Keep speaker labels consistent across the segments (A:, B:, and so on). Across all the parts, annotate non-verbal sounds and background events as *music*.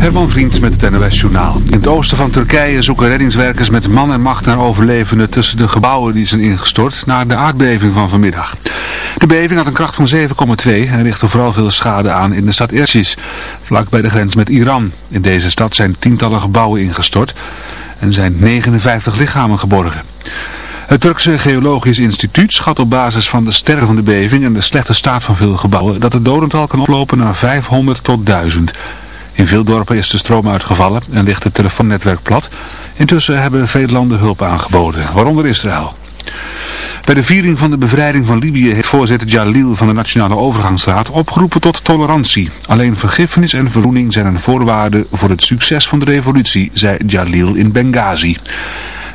A: Herman Vriend met het NOS Journaal. In het oosten van Turkije zoeken reddingswerkers met man en macht naar overlevenden tussen de gebouwen die zijn ingestort na de aardbeving van vanmiddag. De beving had een kracht van 7,2 en richtte vooral veel schade aan in de stad Ercis, vlak bij de grens met Iran. In deze stad zijn tientallen gebouwen ingestort en zijn 59 lichamen geborgen. Het Turkse Geologisch Instituut schat op basis van de sterren van de beving en de slechte staat van veel gebouwen dat het dodental kan oplopen naar 500 tot 1000. In veel dorpen is de stroom uitgevallen en ligt het telefoonnetwerk plat. Intussen hebben veel landen hulp aangeboden, waaronder Israël. Bij de viering van de bevrijding van Libië heeft voorzitter Jalil van de Nationale Overgangsraad opgeroepen tot tolerantie. Alleen vergiffenis en verzoening zijn een voorwaarde voor het succes van de revolutie, zei Jalil in Benghazi.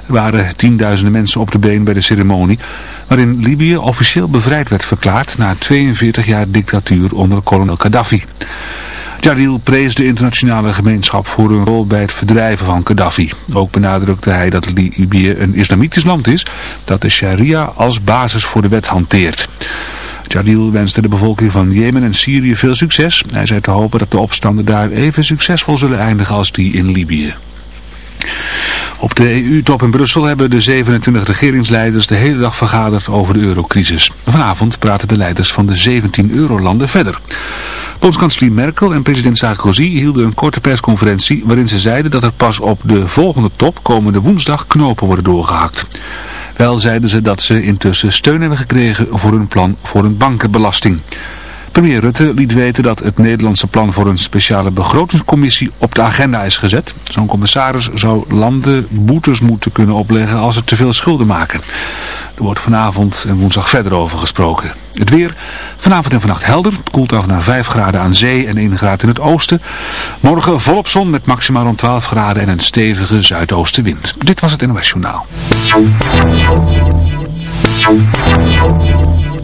A: Er waren tienduizenden mensen op de been bij de ceremonie, waarin Libië officieel bevrijd werd verklaard na 42 jaar dictatuur onder kolonel Gaddafi. Jalil prees de internationale gemeenschap voor hun rol bij het verdrijven van Gaddafi. Ook benadrukte hij dat Libië een islamitisch land is dat de sharia als basis voor de wet hanteert. Jalil wenste de bevolking van Jemen en Syrië veel succes. Hij zei te hopen dat de opstanden daar even succesvol zullen eindigen als die in Libië. Op de EU-top in Brussel hebben de 27 regeringsleiders de hele dag vergaderd over de eurocrisis. Vanavond praten de leiders van de 17 eurolanden verder. Bondskanselier Merkel en president Sarkozy hielden een korte persconferentie waarin ze zeiden dat er pas op de volgende top komende woensdag knopen worden doorgehakt. Wel zeiden ze dat ze intussen steun hebben gekregen voor hun plan voor een bankenbelasting. Premier Rutte liet weten dat het Nederlandse plan voor een speciale begrotingscommissie op de agenda is gezet. Zo'n commissaris zou landen boetes moeten kunnen opleggen als ze te veel schulden maken. Er wordt vanavond en woensdag verder over gesproken. Het weer, vanavond en vannacht helder. Het koelt af naar 5 graden aan zee en 1 graad in het oosten. Morgen volop zon met maximaal rond 12 graden en een stevige zuidoostenwind. Dit was het NOS Journaal.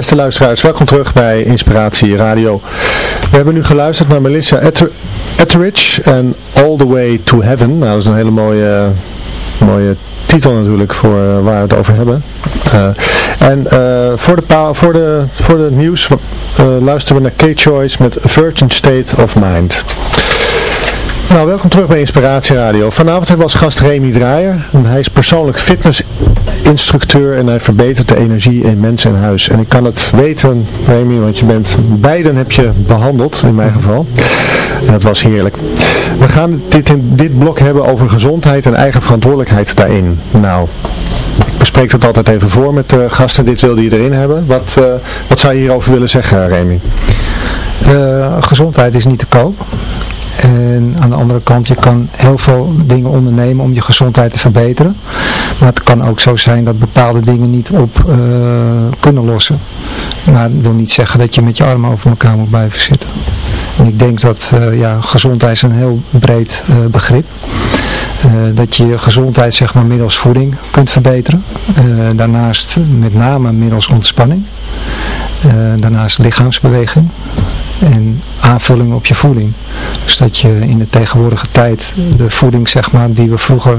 B: beste luisteraars, welkom terug bij Inspiratie Radio. We hebben nu geluisterd naar Melissa Etheridge en All the Way to Heaven. Nou, dat is een hele mooie, mooie titel natuurlijk voor uh, waar we het over hebben. Uh, en uh, voor, de voor, de, voor de nieuws luisteren we naar K-Choice met Virgin State of Mind. Nou, welkom terug bij Inspiratie Radio. Vanavond hebben we als gast Remy Draaier. Hij is persoonlijk fitnessinstructeur en hij verbetert de energie in mensen en huis. En ik kan het weten, Remy, want je bent, beiden heb je behandeld, in mijn geval. En dat was heerlijk. We gaan dit in dit blok hebben over gezondheid en eigen verantwoordelijkheid daarin. Nou, ik bespreek dat altijd even voor met de gasten. Dit wilde je erin hebben. Wat, uh, wat zou je hierover willen zeggen, Remy?
C: Uh, gezondheid is niet te koop. En aan de andere kant, je kan heel veel dingen ondernemen om je gezondheid te verbeteren. Maar het kan ook zo zijn dat bepaalde dingen niet op uh, kunnen lossen. Maar dat wil niet zeggen dat je met je armen over elkaar moet blijven zitten. En ik denk dat uh, ja, gezondheid is een heel breed uh, begrip. Uh, dat je je gezondheid zeg maar middels voeding kunt verbeteren. daarnaast met name middels ontspanning. daarnaast lichaamsbeweging en aanvulling op je voeding. Dus dat je in de tegenwoordige tijd de voeding zeg maar die we vroeger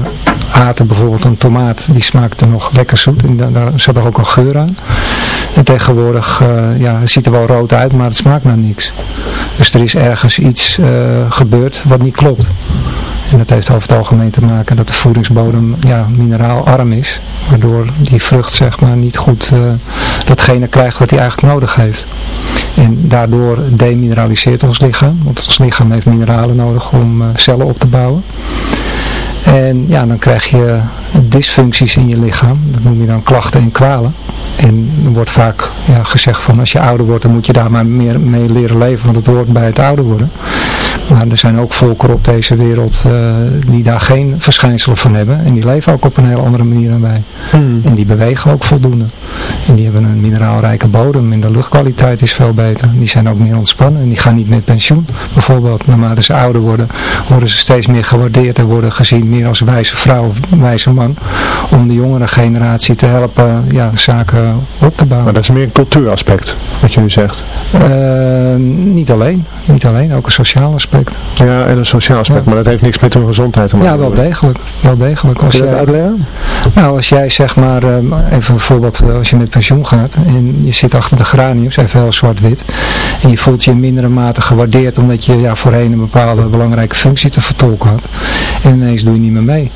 C: aten, bijvoorbeeld een tomaat, die smaakte nog lekker zoet en daar, zat er ook een geur aan. En tegenwoordig, uh, ja, het ziet er wel rood uit, maar het smaakt naar niks. Dus er is ergens iets uh, gebeurd wat niet klopt. En dat heeft over het algemeen te maken dat de voedingsbodem ja, mineraalarm is. Waardoor die vrucht zeg maar niet goed uh, datgene krijgt wat hij eigenlijk nodig heeft. En daardoor demineraliseert ons lichaam. Want ons lichaam heeft mineralen nodig om uh, cellen op te bouwen. En ja, dan krijg je dysfuncties in je lichaam. Dat noem je dan klachten en kwalen. En er wordt vaak ja, gezegd van als je ouder wordt, dan moet je daar maar meer mee leren leven, want het hoort bij het ouder worden. Maar er zijn ook volkeren op deze wereld uh, die daar geen verschijnselen van hebben. En die leven ook op een heel andere manier dan wij. Hmm. En die bewegen ook voldoende. En die hebben een mineraalrijke bodem en de luchtkwaliteit is veel beter. Die zijn ook meer ontspannen en die gaan niet met pensioen. Bijvoorbeeld, naarmate ze ouder worden, worden ze steeds meer gewaardeerd en worden gezien meer als wijze vrouw of wijze man. Om de jongere generatie te helpen ja, zaken op te bouwen.
B: Maar dat is meer een cultuuraspect, wat je nu zegt.
C: Uh, niet alleen. Niet alleen, ook een sociaal aspect.
B: Ja, en een sociaal aspect, maar dat heeft niks met hun gezondheid te maken.
C: Ja, wel degelijk. Wel degelijk.
B: Als Kun je dat uitleggen?
C: Nou, als jij zeg maar, ehm, even bijvoorbeeld eh, als je met pensioen gaat en je zit achter de graniums, even heel zwart-wit, en je voelt je in mindere mate gewaardeerd omdat je ja, voorheen een bepaalde belangrijke functie te vertolken had. En ineens doe je niet meer mee.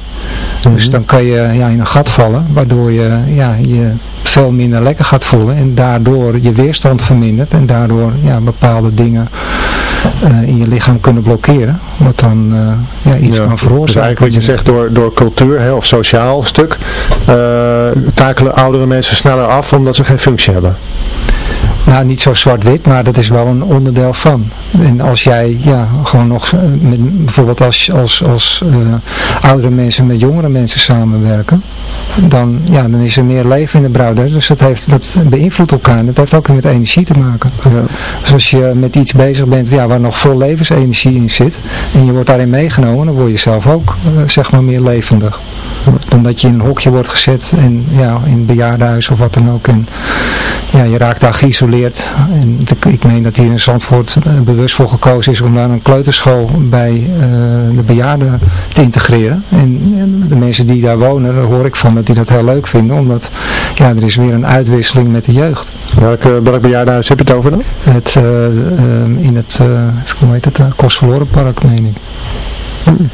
C: Dus mhm. dan kan je ja, in een gat vallen, waardoor je ja, je veel minder lekker gaat voelen en daardoor je weerstand vermindert en daardoor ja, bepaalde dingen uh, in je lichaam kunnen blokkeren, wat dan uh, ja, iets ja, kan veroorzaken. Dus
B: eigenlijk wat je zegt, door, door cultuur hè, of sociaal stuk, uh, takelen oudere mensen sneller af omdat ze geen functie hebben.
C: Nou, niet zo zwart-wit, maar dat is wel een onderdeel van. En als jij ja, gewoon nog, met, bijvoorbeeld als, als, als uh, oudere mensen met jongere mensen samenwerken, dan, ja, dan is er meer leven in de brouw. Dus dat, heeft, dat beïnvloedt elkaar. Dat heeft ook weer met energie te maken. Ja. Dus als je met iets bezig bent ja, waar nog vol levensenergie in zit, en je wordt daarin meegenomen, dan word je zelf ook uh, zeg maar meer levendig. Dan dat je in een hokje wordt gezet, en, ja, in een bejaardenhuis of wat dan ook. En, ja, je raakt daar geïsoleerd en ik meen dat hier in Zandvoort eh, bewust voor gekozen is om daar een kleuterschool bij uh, de bejaarden te integreren. En, en, de mensen die daar wonen, daar hoor ik van dat die dat heel leuk vinden. Omdat ja, er is weer een uitwisseling met de jeugd.
B: Welke, welk bejaardenhuis heb je het over dan?
C: Het, uh, uh, in het, hoe heet het, Kostverlorenpark meen ik. Hmm.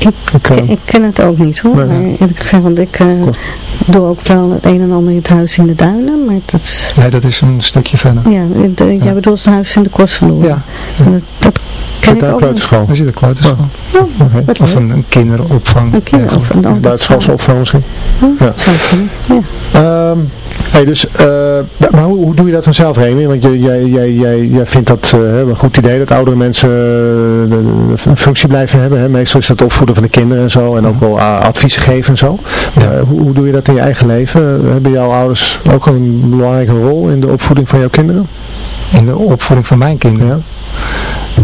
D: Ik, ik, ken het ook niet hoor, nee, maar eerlijk gezegd, want ik uh, doe ook wel het een en ander in het huis in de duinen, maar dat...
C: Nee, dat is een stukje verder.
D: Ja, de, ja. jij bedoelt het huis in de Kostverloren.
C: Ja.
D: ja. Dat, dat ken
B: ik ook
C: kleuterschool? Daar zit een kleuterschool. Oh. Oh, okay. Of een, een, kinderopvang.
D: Een kinderopvang. Oh,
B: Buitenschoolse opvang misschien.
D: Oh, ja.
B: Um, Hey, dus, uh, maar hoe, hoe, doe je dat dan zelf, Remy? Want jij, jij, jij, jij vindt dat uh, een goed idee dat oudere mensen een functie blijven hebben. Hè? Meestal is dat opvoeden van de kinderen en zo. En ook wel adviezen geven en zo. Ja. Hoe, hoe, doe je dat in je eigen leven? Hebben jouw ouders ook een belangrijke rol in de opvoeding van jouw kinderen?
C: In de opvoeding van mijn kinderen?
B: Ja.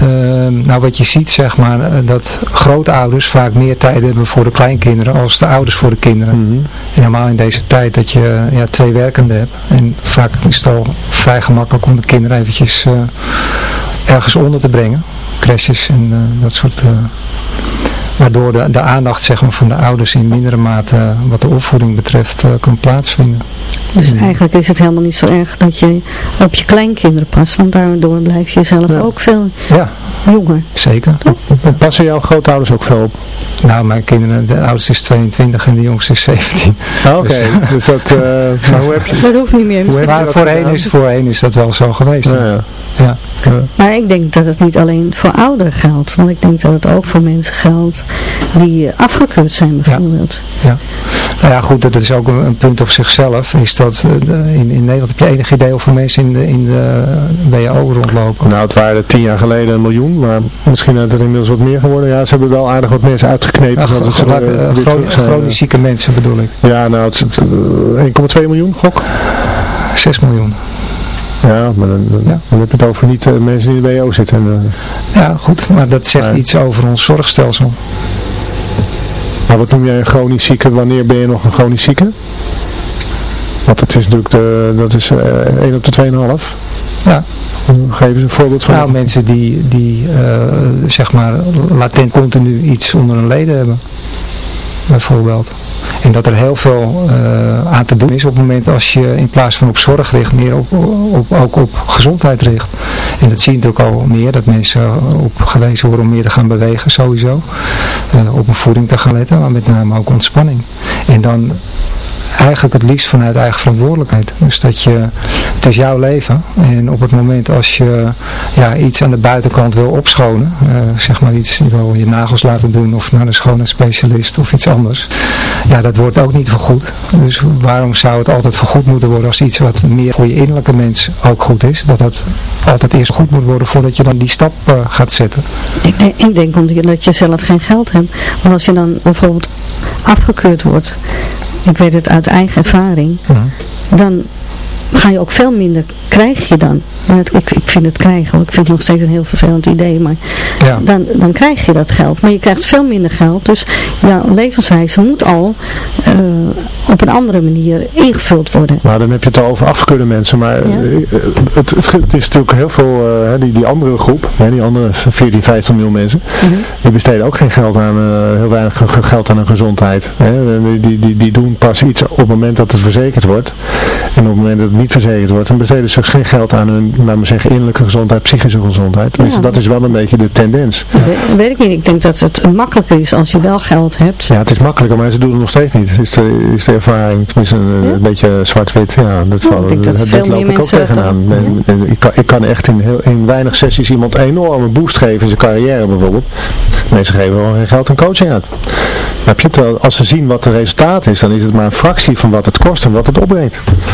C: Ehm, nou, wat je ziet, zeg maar, eh, dat grootouders vaak meer tijd hebben voor de kleinkinderen als de ouders voor de kinderen. Mm En in deze tijd dat je ja, twee werkenden hebt. En vaak is het al vrij gemakkelijk om de kinderen eventjes uh, ergens onder te brengen. Crashes en uh, dat soort... waardoor de, de aandacht zeg maar, van de ouders in mindere mate wat de opvoeding betreft kan plaatsvinden.
D: Dus eigenlijk is het helemaal niet zo erg dat je op je kleinkinderen past, want daardoor blijf je zelf ook veel ja. jonger.
C: Zeker.
B: En passen jouw grootouders ook veel op?
C: Nou, mijn kinderen, de oudste is 22 en de jongste is 17.
B: Ah, oké, dus, *laughs* dus, dat, uh, maar hoe heb je...
D: Dat hoeft niet meer.
C: Maar voorheen is, voorheen is dat wel zo geweest.
B: Ja,
D: ja. Maar ik denk dat het niet alleen voor ouderen geldt, want ik denk dat het ook voor mensen geldt die afgekeurd zijn bijvoorbeeld.
C: Ja, Nou ja, goed, dat is ook een, een punt op zichzelf, is dat eh, in, in Nederland heb je enig idee hoeveel mensen in de, in de WO rondlopen?
B: Nou, het waren tien jaar geleden een miljoen, maar misschien is het inmiddels wat meer geworden. Ja, ze hebben wel aardig wat mensen uitgeknepen. Ja,
C: dat ze uh, chronisch zieke mensen bedoel ik.
B: Ja, nou, 1,2 miljoen, gok?
C: 6 miljoen.
B: Ja, maar dan, dan, heb je het over niet uh, mensen die in de WO zitten. En,
C: ja, goed, maar dat zegt iets over ons zorgstelsel.
B: Maar wat noem jij een chronisch zieke? Wanneer ben je nog een chronisch zieke? Want het is natuurlijk de, dat is uh, eh, 1 op de 2,5.
C: Ja.
B: Geef eens een voorbeeld van.
C: Nou, mensen die, die uh, zeg maar latent continu iets onder hun leden hebben. Bijvoorbeeld. En dat er heel veel uh, aan te doen is op het moment als je in plaats van op zorg richt, meer op, op, ook op gezondheid richt. En dat zie je natuurlijk al meer, dat mensen op gewezen worden om meer te gaan bewegen sowieso. Uh, op een voeding te gaan letten, maar met name ook ontspanning. En dan eigenlijk het liefst vanuit eigen verantwoordelijkheid. Dus dat je, het is jouw leven en op het moment als je ja, iets aan de buitenkant wil opschonen, uh, zeg maar iets, je wil je nagels laten doen of naar een schoonheidsspecialist of iets anders, ja dat wordt ook niet vergoed. Dus waarom zou het altijd vergoed moeten worden als iets wat meer voor je innerlijke mens ook goed is, dat dat altijd eerst goed moet worden voordat je dan die stap uh, gaat zetten.
D: Ik denk, ik denk omdat je zelf geen geld hebt, want als je dan bijvoorbeeld afgekeurd wordt, ik weet het uit eigen ervaring, dan ga je ook veel minder, krijg je dan. Ik, ik vind het krijgen, ik vind het nog steeds een heel vervelend idee, maar ja. dan, dan krijg je dat geld. Maar je krijgt veel minder geld, dus jouw levenswijze moet al uh, op een andere manier ingevuld worden.
B: Nou, dan heb je het al over afgekeurde mensen, maar ja. Eh, het, het, het, is natuurlijk heel veel, uh, die, die andere groep, hè, die andere 14, 15 miljoen mensen, uh mhm. -huh. die besteden ook geen geld aan, heel weinig geld aan hun gezondheid. Hè. Die, die, die doen pas iets op het moment dat het verzekerd wordt. En op het moment dat het niet verzekerd wordt, dan besteden ze geen geld aan hun, laten we zeggen, innerlijke gezondheid, psychische gezondheid. Ja. dat is wel een beetje de tendens.
D: We, weet ik niet. Ik denk dat het makkelijker is als je wel geld hebt.
B: Ja, het is makkelijker, maar ze doen het nog steeds niet. Is de, is de ervaring, tenminste een, ja? een beetje zwart-wit. Ja, dat, ja,
D: denk dat, dat, dat loop ik ook tegenaan.
B: En, en, ik, kan, ik kan echt in, heel, in weinig sessies iemand een enorme boost geven in zijn carrière bijvoorbeeld. Mensen geven wel geen geld aan coaching uit. Heb je, terwijl als ze zien wat het resultaat is, dan is het maar een fractie van wat het kost en wat het opbrengt.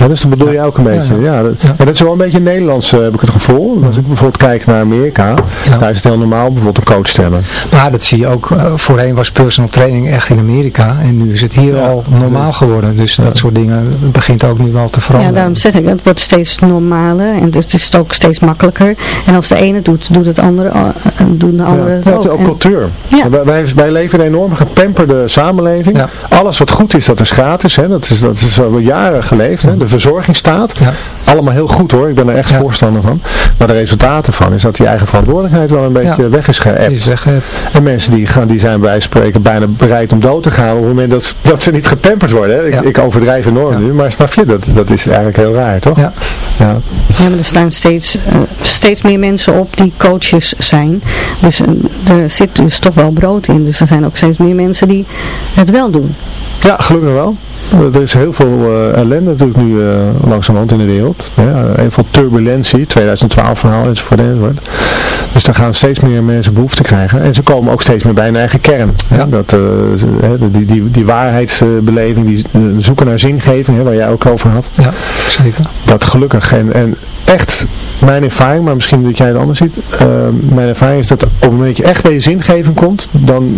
B: Ja, dus dat bedoel je ook een beetje. Ja, ja. dat, En dat is wel een beetje Nederlands, uh, heb ik het gevoel. Als ik bijvoorbeeld kijk naar Amerika, daar is het heel normaal bijvoorbeeld een coach te hebben.
C: Maar dat zie je ook, uh, voorheen was personal training echt in Amerika. En nu is het hier al normaal geworden. Dus dat soort dingen begint ook nu wel te veranderen.
D: Ja, daarom zeg ik, het wordt steeds normaler. En dus het is ook steeds makkelijker. En als de ene doet, doet het andere, uh, doen de andere het
B: ook. Is ook en, cultuur. Wij, wij, wij, leven in een enorm gepamperde samenleving. Alles wat goed is, dat is gratis. Hè. Dat, is, dat is al jaren geleefd. Hè. De verzorging staat. Ja. Allemaal heel goed hoor, ik ben er echt ja. voorstander van. Maar de resultaten van is dat die eigen verantwoordelijkheid wel een beetje ja. weg is geëpt. En mensen die, gaan, die zijn bij spreken bijna bereid om dood te gaan op het moment dat, dat ze niet gepamperd worden. Hè. Ik, ik, overdrijf enorm nu, maar snap je, dat, dat is eigenlijk heel raar toch?
D: Ja, ja. maar er staan steeds, uh, steeds meer mensen op die coaches zijn. Dus uh, er zit dus toch wel brood in. Dus er zijn ook steeds meer mensen die het wel doen.
B: Ja, gelukkig wel. Er is heel veel uh, ellende natuurlijk nu uh, langzamerhand in de wereld. Ja, heel veel turbulentie, 2012 verhaal enzovoort enzovoort. Dus daar gaan steeds meer mensen behoefte krijgen. En ze komen ook steeds meer bij hun eigen kern. Ja. Dat, uh, die, die, die waarheidsbeleving, die zoeken naar zingeving, hè, waar jij ook over had.
C: Ja, zeker.
B: Dat gelukkig. En, en echt mijn ervaring, maar misschien dat jij het anders ziet. Uh, mijn ervaring is dat op het moment dat je echt bij je zingeving komt, dan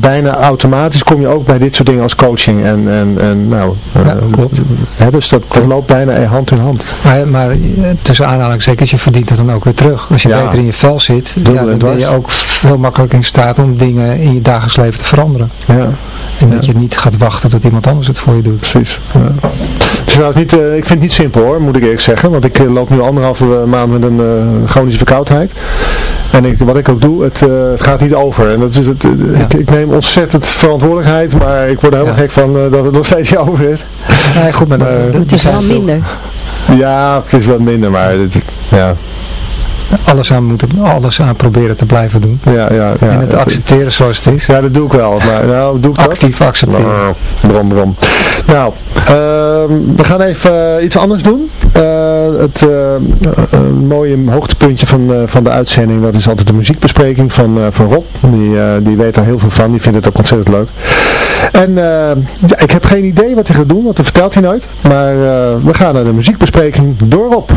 B: bijna automatisch kom je ook bij dit soort dingen als coaching. En, en, en nou,
C: ja, klopt.
B: Hè, dus dat, dat loopt bijna hand in hand.
C: Maar, maar tussen aanhalingstekens, je verdient het dan ook weer terug. Als je beter in je vel zit, ja, dan ben je ook veel makkelijker in staat om dingen in je dagelijks leven te veranderen.
B: Ja.
C: En dat je niet gaat wachten tot iemand anders het voor je doet.
B: Precies. Het is niet, uh, ik vind het niet simpel hoor, moet ik eerlijk zeggen. Want ik loop nu anderhalve maand met een uh, chronische verkoudheid. En ik, wat ik ook doe, het, het gaat niet over. En dat is het, ja. ik, ik, neem ontzettend verantwoordelijkheid, maar ik word er helemaal ja. gek van dat het nog steeds niet over is.
C: Nee, goed, maar,
D: het is wel minder.
B: Ja, het is wat minder, maar het, ja,
C: alles aan, moeten, alles aan proberen te blijven doen.
B: Ja, ja, ja.
C: En het accepteren zoals het is.
B: Ja, dat doe ik wel. Maar nou, doe ik
C: Actief
B: dat?
C: accepteren.
B: Nou, brom, brom. Nou, uh, we gaan even uh, iets anders doen. Uh, het mooie hoogtepuntje van, van de uitzending, dat is altijd de muziekbespreking van, van Rob. Die, die weet er heel veel van, die vindt het ook ontzettend leuk. En ik heb geen idee wat hij gaat doen, want dat vertelt hij nooit. Maar we gaan naar de muziekbespreking door Rob.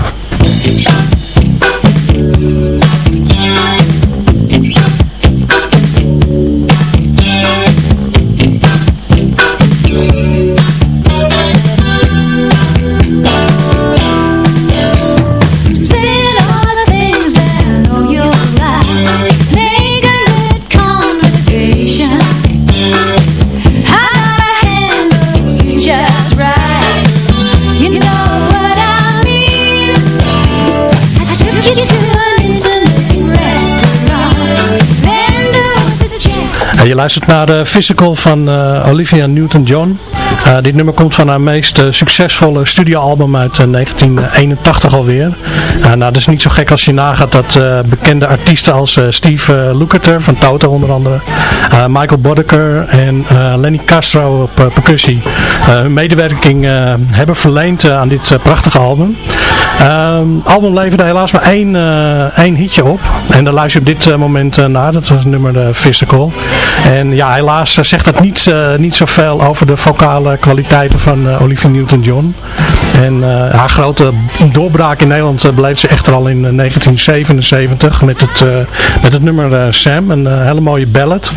E: Luistert naar de Physical van uh, Olivia Newton-John. Uh, dit nummer komt van haar meest uh, succesvolle studioalbum uit 1981 alweer. nou, dat is niet zo gek als je nagaat dat bekende artiesten als Steve Lukather van Toto onder andere, Michael Boddicker en Lenny Castro op percussie hun medewerking hebben verleend aan dit prachtige album. Het album leverde helaas maar één, één hitje op. En daar luister je op dit moment naar. Dat is het nummer de Physical. En ja, helaas zegt dat niet, niet zoveel over de vocale kwaliteiten van uh, Olivia Newton-John. En uh, haar grote doorbraak in Nederland beleefde ze echter al in 1977 met het, met het nummer Sam, een hele mooie ballad.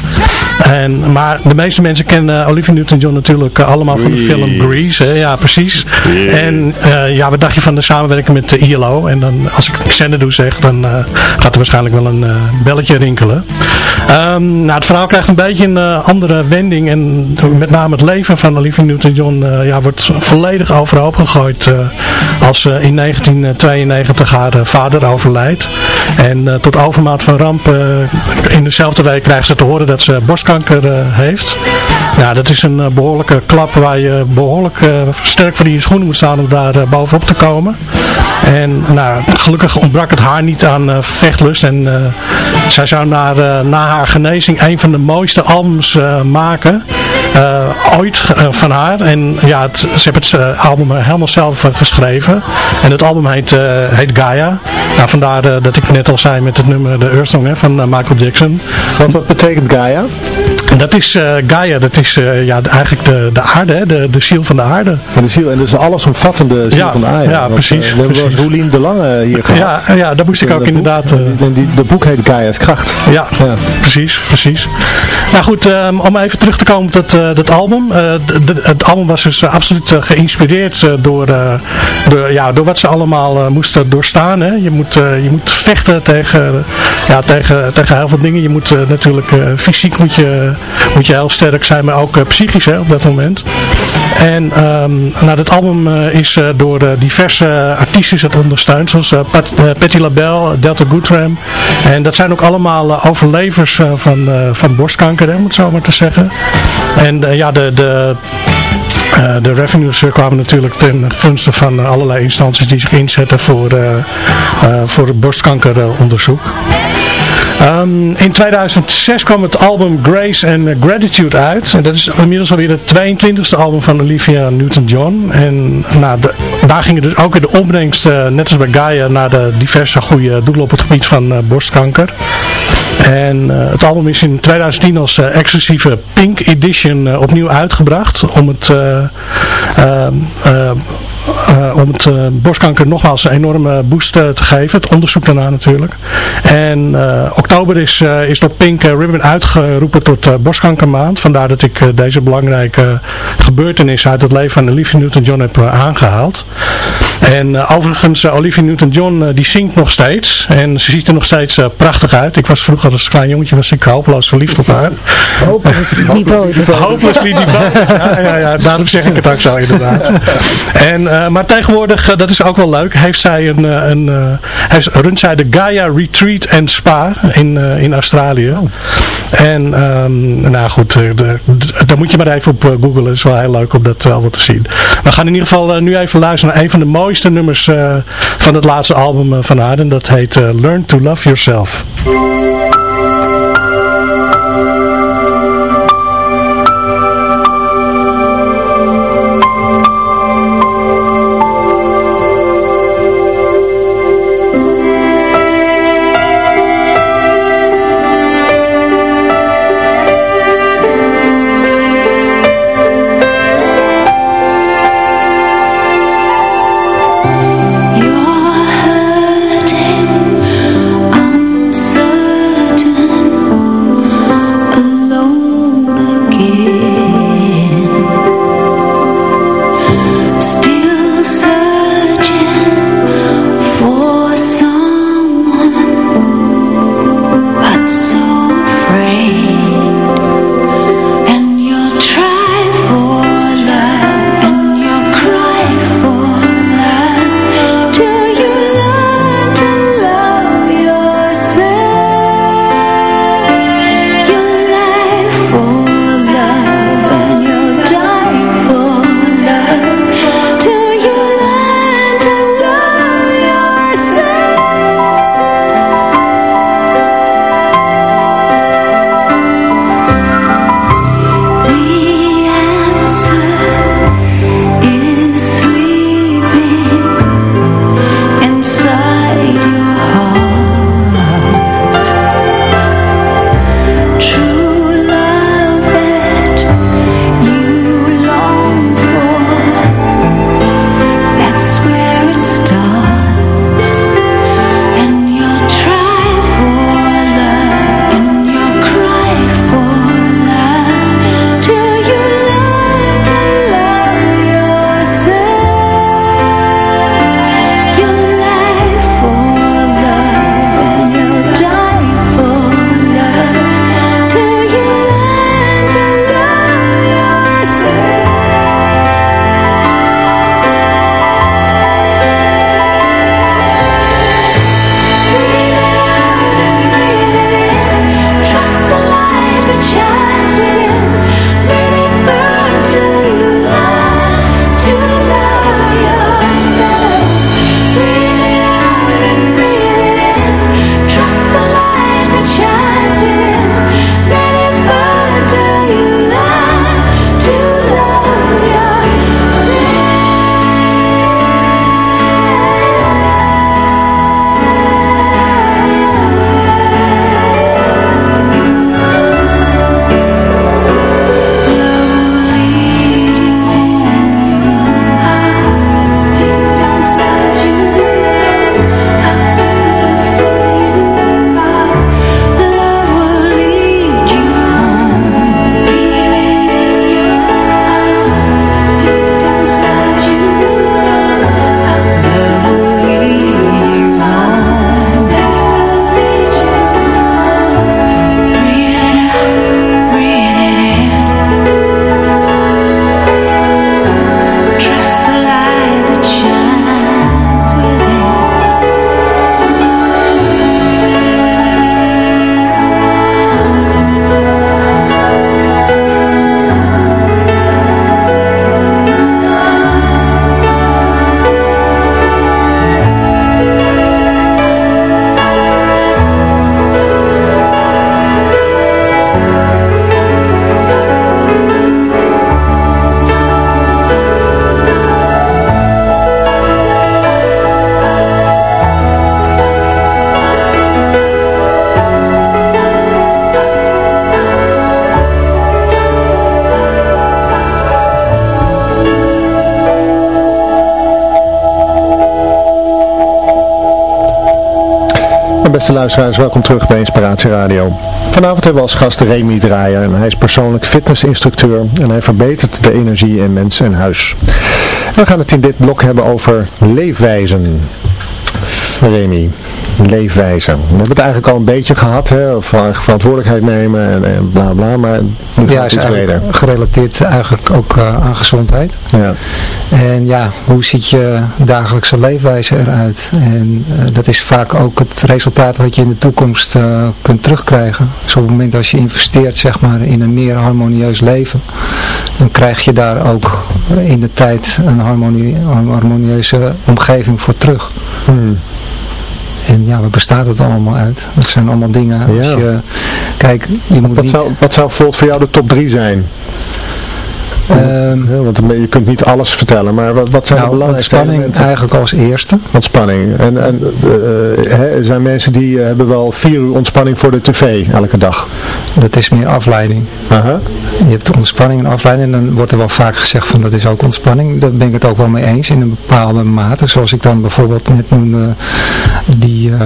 E: En, maar de meeste mensen kennen Olivia Newton-John natuurlijk allemaal van de film Grease. Hè? Ja, precies. En ja, wat dacht je van de samenwerking met de ILO? En dan, als ik Xanadu zeg, dan gaat er waarschijnlijk wel een belletje rinkelen. Um, nou, het verhaal krijgt een beetje een andere wending en met name het leven van Olivia Newton-John uh, ja, wordt volledig overhoop gegooid uh, als in 1992 haar vader overlijdt. En tot overmaat van ramp in dezelfde week krijgt ze te horen dat ze borstkanker heeft. Ja, dat is een behoorlijke klap waar je behoorlijk sterk voor die schoenen moet staan om daar bovenop te komen. En nou, gelukkig ontbrak het haar niet aan vechtlust en zij zou naar, na haar genezing een van de mooiste albums uh, maken. Uh, ooit uh, van haar. En ja, het, ze hebben het album helemaal zelf geschreven. En het album heet, heet Gaia. Nou, vandaar dat ik net al zei met het nummer de Earth Song hè, van Michael Jackson.
B: Want wat betekent Gaia?
E: Dat is uh, Gaia, dat is uh, ja, eigenlijk de, de aarde, hè, de, de ziel van de aarde.
B: En de ziel, en dus allesomvattende ziel
E: ja,
B: van de aarde.
E: Ja,
B: Want,
E: precies.
B: We hebben
E: precies.
B: Roelien de Lange hier gehad.
E: Ja, ja daar moest ik ook inderdaad...
B: En die, de boek heet Gaia's Kracht.
E: Ja, ja, precies, precies. Nou goed, um, om even terug te komen op dat, dat album. De, het album was dus absoluut geïnspireerd door, door, ja, door wat ze allemaal moesten doorstaan. Hè. Je, moet, je moet vechten tegen, ja, tegen, tegen heel veel dingen. Je moet natuurlijk fysiek moet je, moet je heel sterk zijn, maar ook uh, psychisch hè, op dat moment. En um, nou, dat album uh, is uh, door diverse artiesten het ondersteund, zoals Pat, Patti LaBelle, Delta Goodram. En dat zijn ook allemaal overlevers van, van borstkanker, hè, om het zo maar te zeggen. En ja, de... de de revenues kwamen natuurlijk ten gunste van allerlei instanties die zich inzetten voor, uh, voor borstkankeronderzoek. Um, in 2006 kwam het album Grace and Gratitude uit. En dat is inmiddels alweer het 22e album van Olivia Newton-John. En nou, de, daar gingen dus ook in de opbrengst, uh, net als bij Gaia, naar de diverse goede doelen op het gebied van uh, borstkanker. En uh, het album is in 2010 als exclusieve Pink Edition opnieuw uitgebracht. Om het om het borstkanker nogmaals een enorme boost te geven. Het onderzoek daarna natuurlijk. En oktober is, is door Pink Ribbon uitgeroepen tot borstkankermaand. Vandaar dat ik deze belangrijke gebeurtenis uit het leven van Olivia Newton-John heb aangehaald. En overigens, Olivia Newton-John die zingt nog steeds. En ze ziet er nog steeds prachtig uit. Ik was vroeger als klein jongetje was ik hopeloos verliefd op haar.
D: Hopeless *laughs* niveau.
E: Hopeless niveau. Ja, ja, ja, daarom zeg ik het ook zo inderdaad. *laughs* En, uh, maar tegenwoordig, uh, dat is ook wel leuk, heeft zij een, uh, een heeft, runt zij de Gaia Retreat and Spa in, in Australië. En um, nou goed, daar moet je maar even op googlen. Het is wel heel leuk om dat allemaal te zien. We gaan in ieder geval nu even luisteren naar een van de mooiste nummers van het laatste album van haar. En dat heet Learn to Love Yourself.
B: Beste luisteraars, welkom terug bij Inspiratie Radio. Vanavond hebben we als gast Remy Draaier en hij is persoonlijk fitnessinstructeur en hij verbetert de energie in mens en huis. we gaan het in dit blok hebben over leefwijzen. Remy, leefwijze. We hebben het eigenlijk al een beetje gehad, hè, verantwoordelijkheid nemen en, en bla bla, maar nu
C: ja, iets breder. gerelateerd eigenlijk ook uh, aan gezondheid.
B: Ja.
C: En ja, hoe ziet je dagelijkse leefwijze eruit? En uh, dat is vaak ook het resultaat wat je in de toekomst uh, kunt terugkrijgen. Dus op het moment als je investeert zeg maar, in een meer harmonieus leven, dan krijg je daar ook in de tijd een harmonie, harmonieuze omgeving voor terug.
B: Hmm.
C: En ja, waar bestaat het allemaal uit? Dat zijn allemaal dingen. Als je, kijk, je moet
B: wat,
C: niet...
B: zou, wat zou bijvoorbeeld voor jou de top 3 zijn?
C: Um,
B: ja, want je kunt niet alles vertellen, maar wat, wat zijn
C: nou,
B: de belangrijkste
C: ontspanning
B: elementen?
C: eigenlijk als eerste.
B: Ontspanning. En, en uh, er zijn mensen die uh, hebben wel vier uur ontspanning voor de tv elke dag.
C: Dat is meer afleiding. Je hebt ontspanning en afleiding en dan wordt er wel vaak gezegd van dat is ook ontspanning. Daar ben ik het ook wel mee eens in een bepaalde mate. Zoals ik dan bijvoorbeeld net noemde die uh,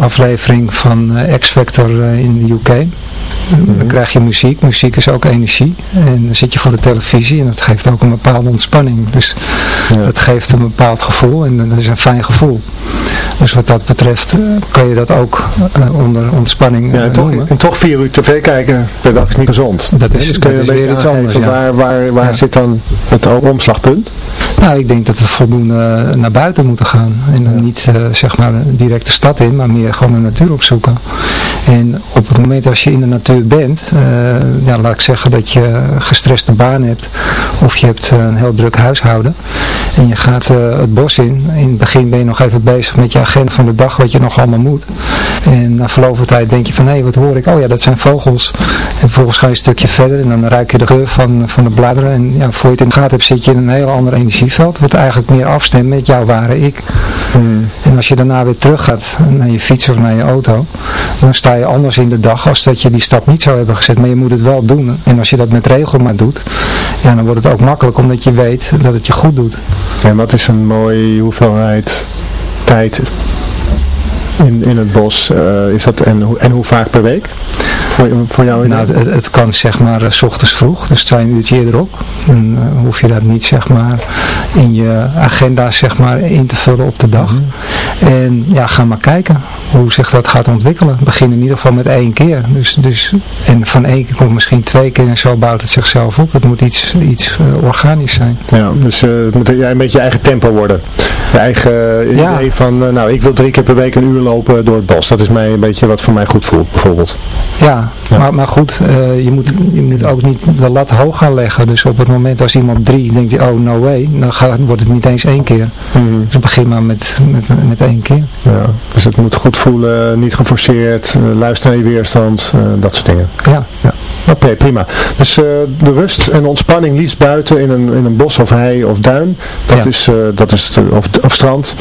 C: aflevering van X Factor in de UK. Dan krijg je muziek. Muziek is ook energie. En dan zit je voor de televisie en dat geeft ook een bepaalde ontspanning. Dus
B: Ja.
C: dat geeft een bepaald gevoel en dat is een fijn gevoel. Dus wat dat betreft eh, kan je dat ook eh, onder ontspanning
B: Ja,
C: eh,
B: en, toch,
C: noemen.
B: en toch vier uur tv kijken per dag is niet gezond.
C: Dat is-
B: dus kun je een beetje
C: weer iets anders, ja.
B: waar, waar, waar
C: Ja.
B: zit dan het omslagpunt?
C: Nou, ik denk dat we voldoende naar buiten moeten gaan. En dan niet eh, zeg maar direct de stad in, maar meer gewoon de natuur opzoeken. En op het moment als je in de natuur bent, ja, laat ik zeggen dat je een gestreste baan hebt. Of je hebt een heel druk huishouden. En je gaat het bos in. In het begin ben je nog even bezig met je agenda van de dag, wat je nog allemaal moet. En na verloop van tijd denk je van, hé, wat hoor ik? Oh ja, dat zijn vogels. En vervolgens ga je een stukje verder en dan ruik je de geur van, van de bladeren. En ja, voor je het in de gaten hebt, zit je in een heel ander energieveld. Wat eigenlijk meer afstemt met jouw ware ik. En als je daarna weer terug gaat naar je fiets of naar je auto, dan sta je anders in de dag als dat je die stap niet zou hebben gezet. Maar je moet het wel doen. En als je dat met regelmaat doet, ja, dan wordt het ook makkelijk omdat je weet dat het je goed doet.
B: En wat is een mooie hoeveelheid tijd in, in het bos? eh, is dat, en, hoe- en hoe vaak per week? Voor, voor jou in
C: Nou, het, het kan zeg maar eh, s ochtends vroeg, dus sta je een uurtje eerder op. Dan eh, hoef je dat niet zeg maar in je agenda zeg maar in te vullen op de dag. En ja, ga maar kijken hoe zich dat gaat ontwikkelen. Begin in ieder geval met één keer. Dus, dus, en van één keer komt misschien twee keer en zo bouwt het zichzelf op. Het moet iets, iets organisch zijn.
B: Ja, dus het moet jij een beetje je eigen tempo worden. Je eigen
C: Ja.
B: idee van, nou ik wil drie keer per week een uur lopen door het bos. Dat is mij een beetje wat voor mij goed voelt, bijvoorbeeld.
C: Ja,
B: Ja.
C: Maar, maar goed, eh, je, moet, je moet ook niet de lat hoog gaan leggen. Dus op het moment als iemand drie denkt, je, oh no way, dan gaat, wordt het niet eens één keer. Dus begin maar met, met, met één keer.
B: Ja, dus het moet goed voelen, niet geforceerd, eh, luister naar je weerstand, eh, dat soort dingen.
C: Ja.
B: Oké, prima. Dus eh, de rust en ontspanning liefst buiten in een, in een bos of hei of duin, dat
C: Ja.
B: is, eh, dat is de, of, of strand,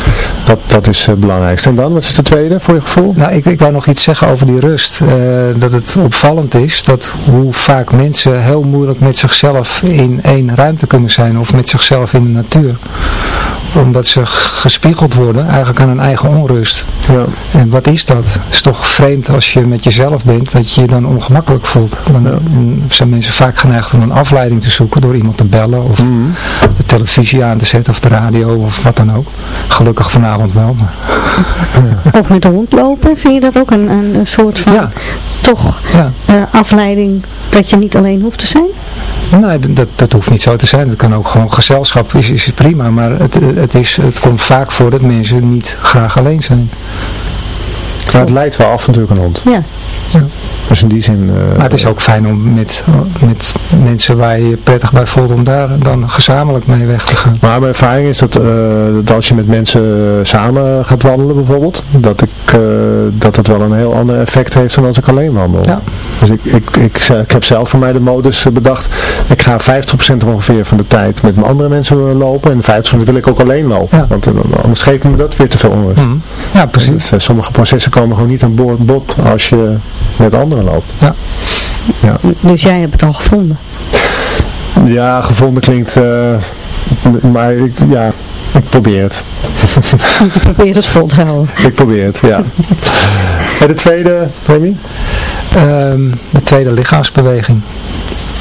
B: dat, dat is het belangrijkste. En dan, wat is de tweede voor je gevoel?
C: Nou, ik, ik wou nog iets zeggen over die rust. eh, dat het opvallend is dat hoe vaak mensen heel moeilijk met zichzelf in één ruimte kunnen zijn of met zichzelf in de natuur. Omdat ze gespiegeld worden eigenlijk aan hun eigen onrust.
B: Ja.
C: En wat is dat? Het is toch vreemd als je met jezelf bent, dat je je dan ongemakkelijk voelt. Dan
B: Ja.
C: En zijn mensen vaak geneigd om een afleiding te zoeken door iemand te bellen of
B: Mhm.
C: de televisie aan te zetten of de radio of wat dan ook. Gelukkig vanavond wel. Maar... *laughs*
D: Of met de hond lopen, vind je dat ook een, een, soort van,
C: Ja,
D: toch,
C: ja.
D: eh, afleiding dat je niet alleen hoeft te zijn?
C: Nee, dat, dat hoeft niet zo te zijn. Dat kan ook gewoon gezelschap, is, is prima. Maar het, het, is, het komt vaak voor dat mensen niet graag alleen zijn.
B: Maar het leidt wel af natuurlijk een hond.
D: Ja.
B: Dus in die zin... eh,
C: Maar het is ook fijn om met, met mensen waar je je prettig bij voelt, om daar dan gezamenlijk mee weg te gaan.
B: Maar mijn ervaring is dat, eh, dat als je met mensen samen gaat wandelen bijvoorbeeld, dat, ik, eh, dat het wel een heel ander effect heeft dan als ik alleen wandel.
C: Ja.
B: Dus ik, ik, ik, ik heb zelf voor mij de modus eh, bedacht, ik ga 50% ongeveer van de tijd met mijn andere mensen lopen en 50% wil ik ook alleen lopen.
C: Ja.
B: Want eh, anders geeft me dat weer te veel onrust.
C: Mhm. Ja, precies.
B: Dus, eh, sommige processen komen gewoon niet aan boord bod als je met anderen loopt.
C: Ja.
B: Ja.
D: Dus jij hebt het al gevonden.
B: Ja, gevonden klinkt, eh, maar ik, ja, Ik probeer het.
D: Ik probeer het vol te houden.
B: Ik probeer het, ja. *laughs* En de tweede, Remy?
C: Ehm, de tweede lichaamsbeweging.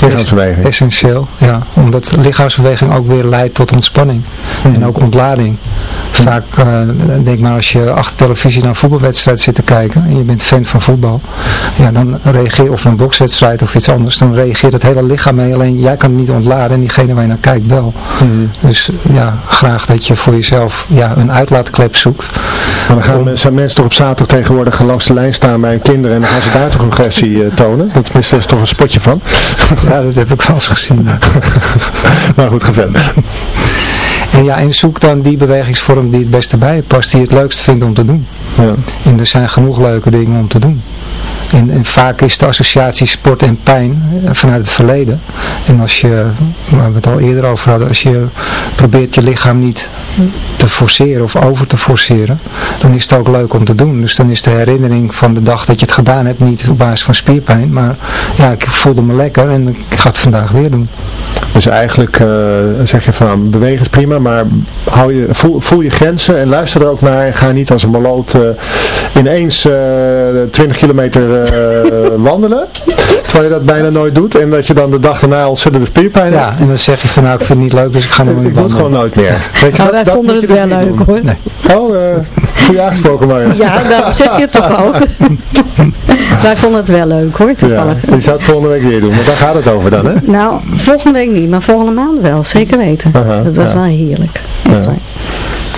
B: Lichaamsbeweging.
C: Essentieel, ja. Omdat lichaamsbeweging ook weer leidt tot ontspanning. En ook ontlading. Vaak, uh, denk maar als je achter televisie naar een voetbalwedstrijd zit te kijken en je bent fan van voetbal, ja, dan reageer of een bokswedstrijd of iets anders, dan reageert het hele lichaam mee. Alleen jij kan het niet ontladen en diegene waar je naar kijkt wel. Dus ja, graag dat je voor jezelf ja, een uitlaatklep zoekt.
B: Maar dan gaan mensen, mensen toch op zaterdag tegenwoordig langs de lijn staan bij hun kinderen en dan gaan ze daar toch agressie uh, tonen? Dat is, toch een spotje van.
C: Ja, dat heb ik wel eens gezien. *laughs*
B: maar goed, ga
C: En ja, en zoek dan die bewegingsvorm die het beste bij past, die je het leukst vindt om te doen. Ja. En er zijn genoeg leuke dingen om te doen. En, en, vaak is de associatie sport en pijn eh, vanuit het verleden. En als je, waar we het al eerder over hadden, als je probeert je lichaam niet te forceren of over te forceren, dan is het ook leuk om te doen. Dus dan is de herinnering van de dag dat je het gedaan hebt niet op basis van spierpijn, maar ja, ik voelde me lekker en ik ga het vandaag weer doen.
B: Dus eigenlijk uh, zeg je van bewegen is prima, maar hou je, voel, voel je grenzen en luister er ook naar. En ga niet als een maloot uh, ineens uh, 20 kilometer *laughs* wandelen, terwijl je dat bijna nooit doet. En dat je dan de dag daarna ontzettend spierpijn
C: hebt. Ja, en dan zeg je van nou ik vind het niet leuk, dus ik ga nog niet wandelen.
B: Ik doe het gewoon nooit meer.
D: Weet je, nou, dat, wij dat vonden het wel leuk hoor. Nee.
B: Oh, voor je aangesproken maar.
D: Ja, dat zeg je toch *laughs* ook. wij vonden het wel leuk hoor, toevallig.
B: Ja, je zou het volgende week weer doen, maar daar gaat het over dan hè?
D: Nou, volgende week niet, maar volgende maand wel, zeker weten. dat was wel heerlijk. Ja.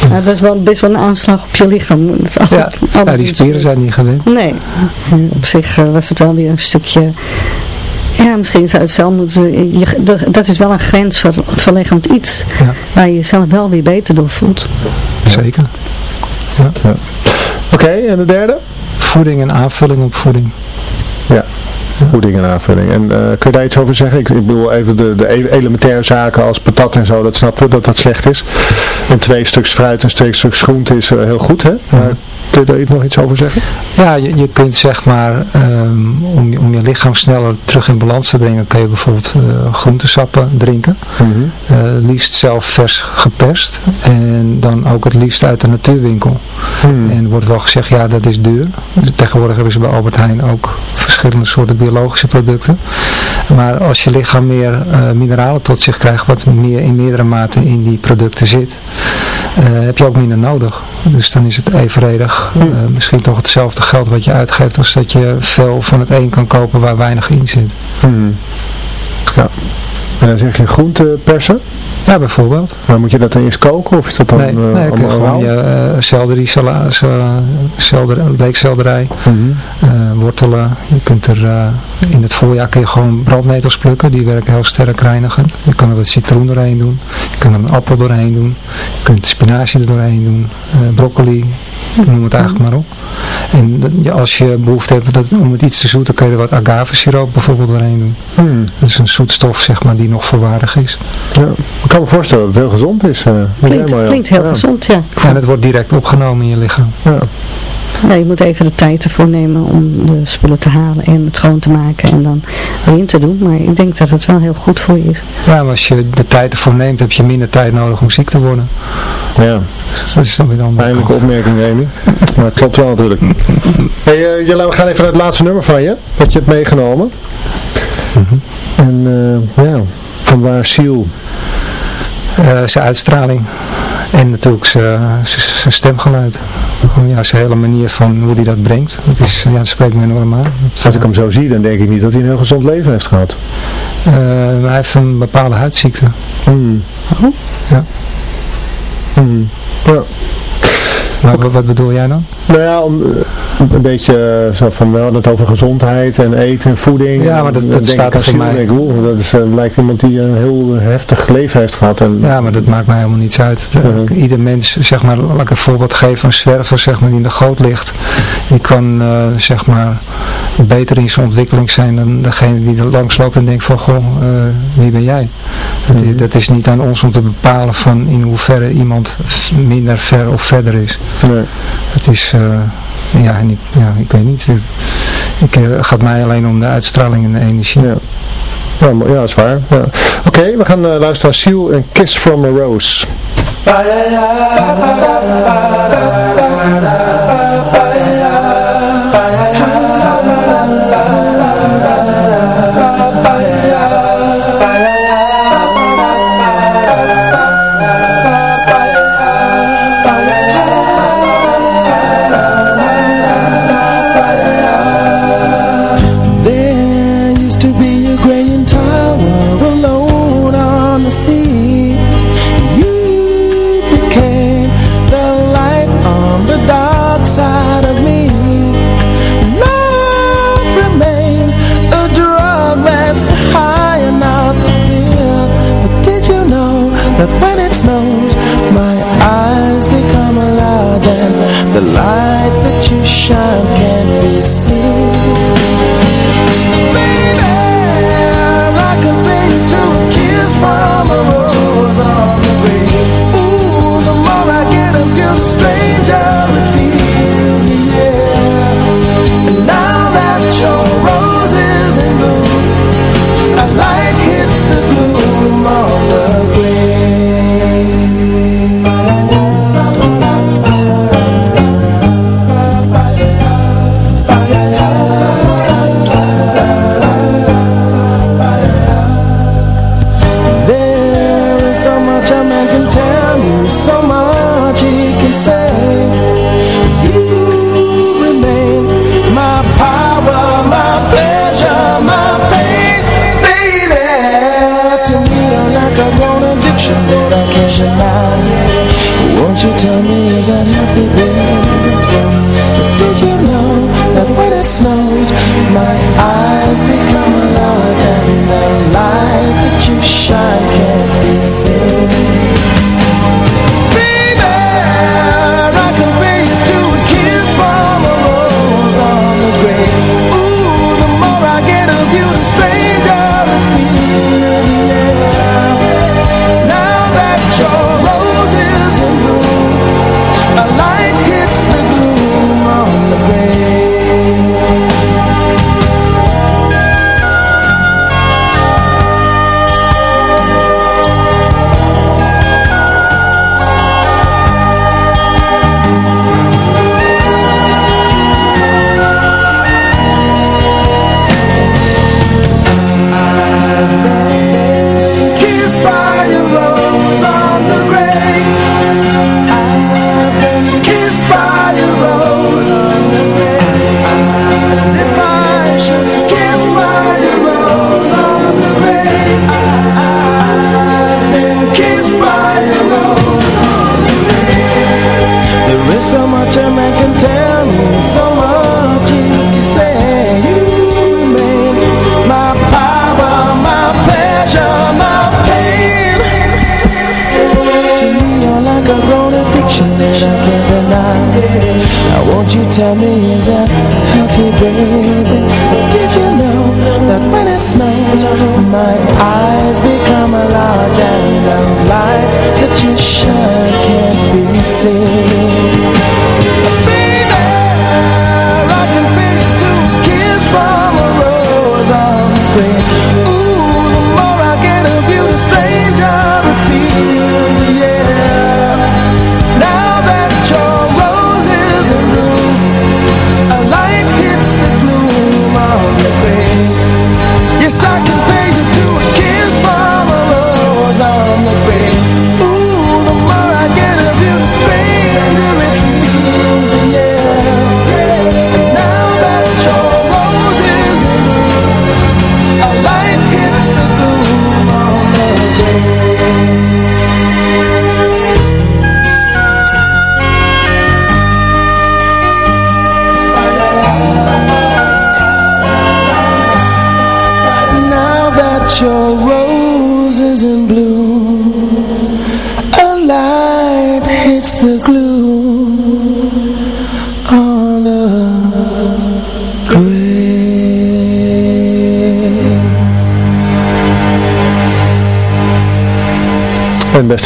D: Het was wel best wel een aanslag op je lichaam.
C: ja, ja, die spieren zijn niet gewend.
D: Nee, op zich uh, was het wel weer een stukje... Ja, misschien zou het zelf moeten... Je, dat, dat, is wel een grensverleggend iets. Ja. Waar je jezelf wel weer beter door voelt.
C: Zeker. Ja.
B: Oké, en de derde?
C: Voeding en aanvulling op voeding.
B: Ja voeding en aanvulling. En uh, kun je daar iets over zeggen? Ik, ik bedoel even de, de e- elementaire zaken als patat en zo, dat snappen we dat dat slecht is. En twee stuks fruit en twee stuks groente is uh, heel goed, hè? Maar kun je daar nog iets over zeggen?
C: Ja, je, je kunt zeg maar, um, om, om je lichaam sneller terug in balans te brengen, kun je bijvoorbeeld uh, groentesappen drinken. Mm -hmm. liefst zelf vers geperst. En dan ook het liefst uit de natuurwinkel. Mm. En wordt wel gezegd, ja dat is duur. Tegenwoordig hebben ze bij Albert Heijn ook verschillende soorten biologische producten. Maar als je lichaam meer uh, mineralen tot zich krijgt, wat meer in meerdere mate in die producten zit, uh, heb je ook minder nodig. Dus dan is het evenredig uh, misschien toch hetzelfde geld wat je uitgeeft als dat je veel van het een kan kopen waar weinig in zit.
B: Hmm. Ja. En dan zeg je groente persen?
C: Ja, bijvoorbeeld.
B: Maar moet je dat dan eerst koken of is dat dan
C: nee, uh, nee, allemaal gewoon je uh, sala, selder, bleekselderij, mm -hmm. uh, wortelen. Je kunt er in het voorjaar kun je gewoon brandnetels plukken. Die werken heel sterk reinigend. Je kan er wat citroen doorheen doen. Je kan er een appel doorheen doen. Je kunt spinazie er doorheen doen. broccoli, noem het eigenlijk maar op. En als je behoefte hebt dat, om het iets te zoeten, kun je er wat agave-siroop bijvoorbeeld doorheen doen. Hmm. Dat is een zoetstof zeg maar, die nog volwaardig is.
B: Ja, ik kan me voorstellen dat het heel gezond is. Uh,
D: klinkt, klinkt heel gezond, ja.
C: En het wordt direct opgenomen in je lichaam. Ja.
D: Nee, je moet even de tijd ervoor nemen om de spullen te halen en het schoon te maken en dan erin te doen. Maar ik denk dat het wel heel goed voor je is.
C: Ja, maar als je de tijd ervoor neemt, heb je minder tijd nodig om ziek te worden.
B: Ja.
C: Dat is dan weer een
B: Pijnlijke opmerking, Remy. Maar het klopt wel natuurlijk. *laughs* hey, uh, we gaan even naar het laatste nummer van je, wat je hebt meegenomen. Mm -hmm. En uh, ja, van waar Siel?
C: Uh, zijn uitstraling. En natuurlijk zijn stemgeluid. Ja, zijn hele manier van hoe hij dat brengt. Dat, is, ja, dat spreekt me enorm aan.
B: Als ik hem zo zie, dan denk ik niet dat hij een heel gezond leven heeft gehad.
C: Uh, hij heeft een bepaalde huidziekte.
B: Mm.
C: Oh. Ja.
B: Mm. ja.
C: Maar wat, wat bedoel jij dan?
B: Nou ja, om, een beetje eh, zo van, wel het over gezondheid en eten en voeding.
C: Ja, maar dat, dat staat er voor mij.
B: Oe, dat is, uh, lijkt iemand die een heel heftig leven heeft gehad. En,
C: ja, maar dat maakt mij helemaal niets uit. Uh -huh. Ieder mens, zeg maar, laat ik een voorbeeld geven, een zwerver zeg maar, die in de goot ligt. Die kan, uh, zeg maar, beter in zijn ontwikkeling zijn dan degene die er langs loopt en denkt van, goh, wie ben jij? Dat, uh -huh. dat, is niet aan ons om te bepalen van in hoeverre iemand minder ver of verder is.
B: Nee.
C: Het is, ja, en ik, ja, ik weet niet. Het uh, gaat mij alleen om de uitstraling en de energie.
B: Ja, ja, ja dat is waar. Ja. Oké, okay, we gaan uh, luisteren naar Seal en Kiss from a Rose. *laughs*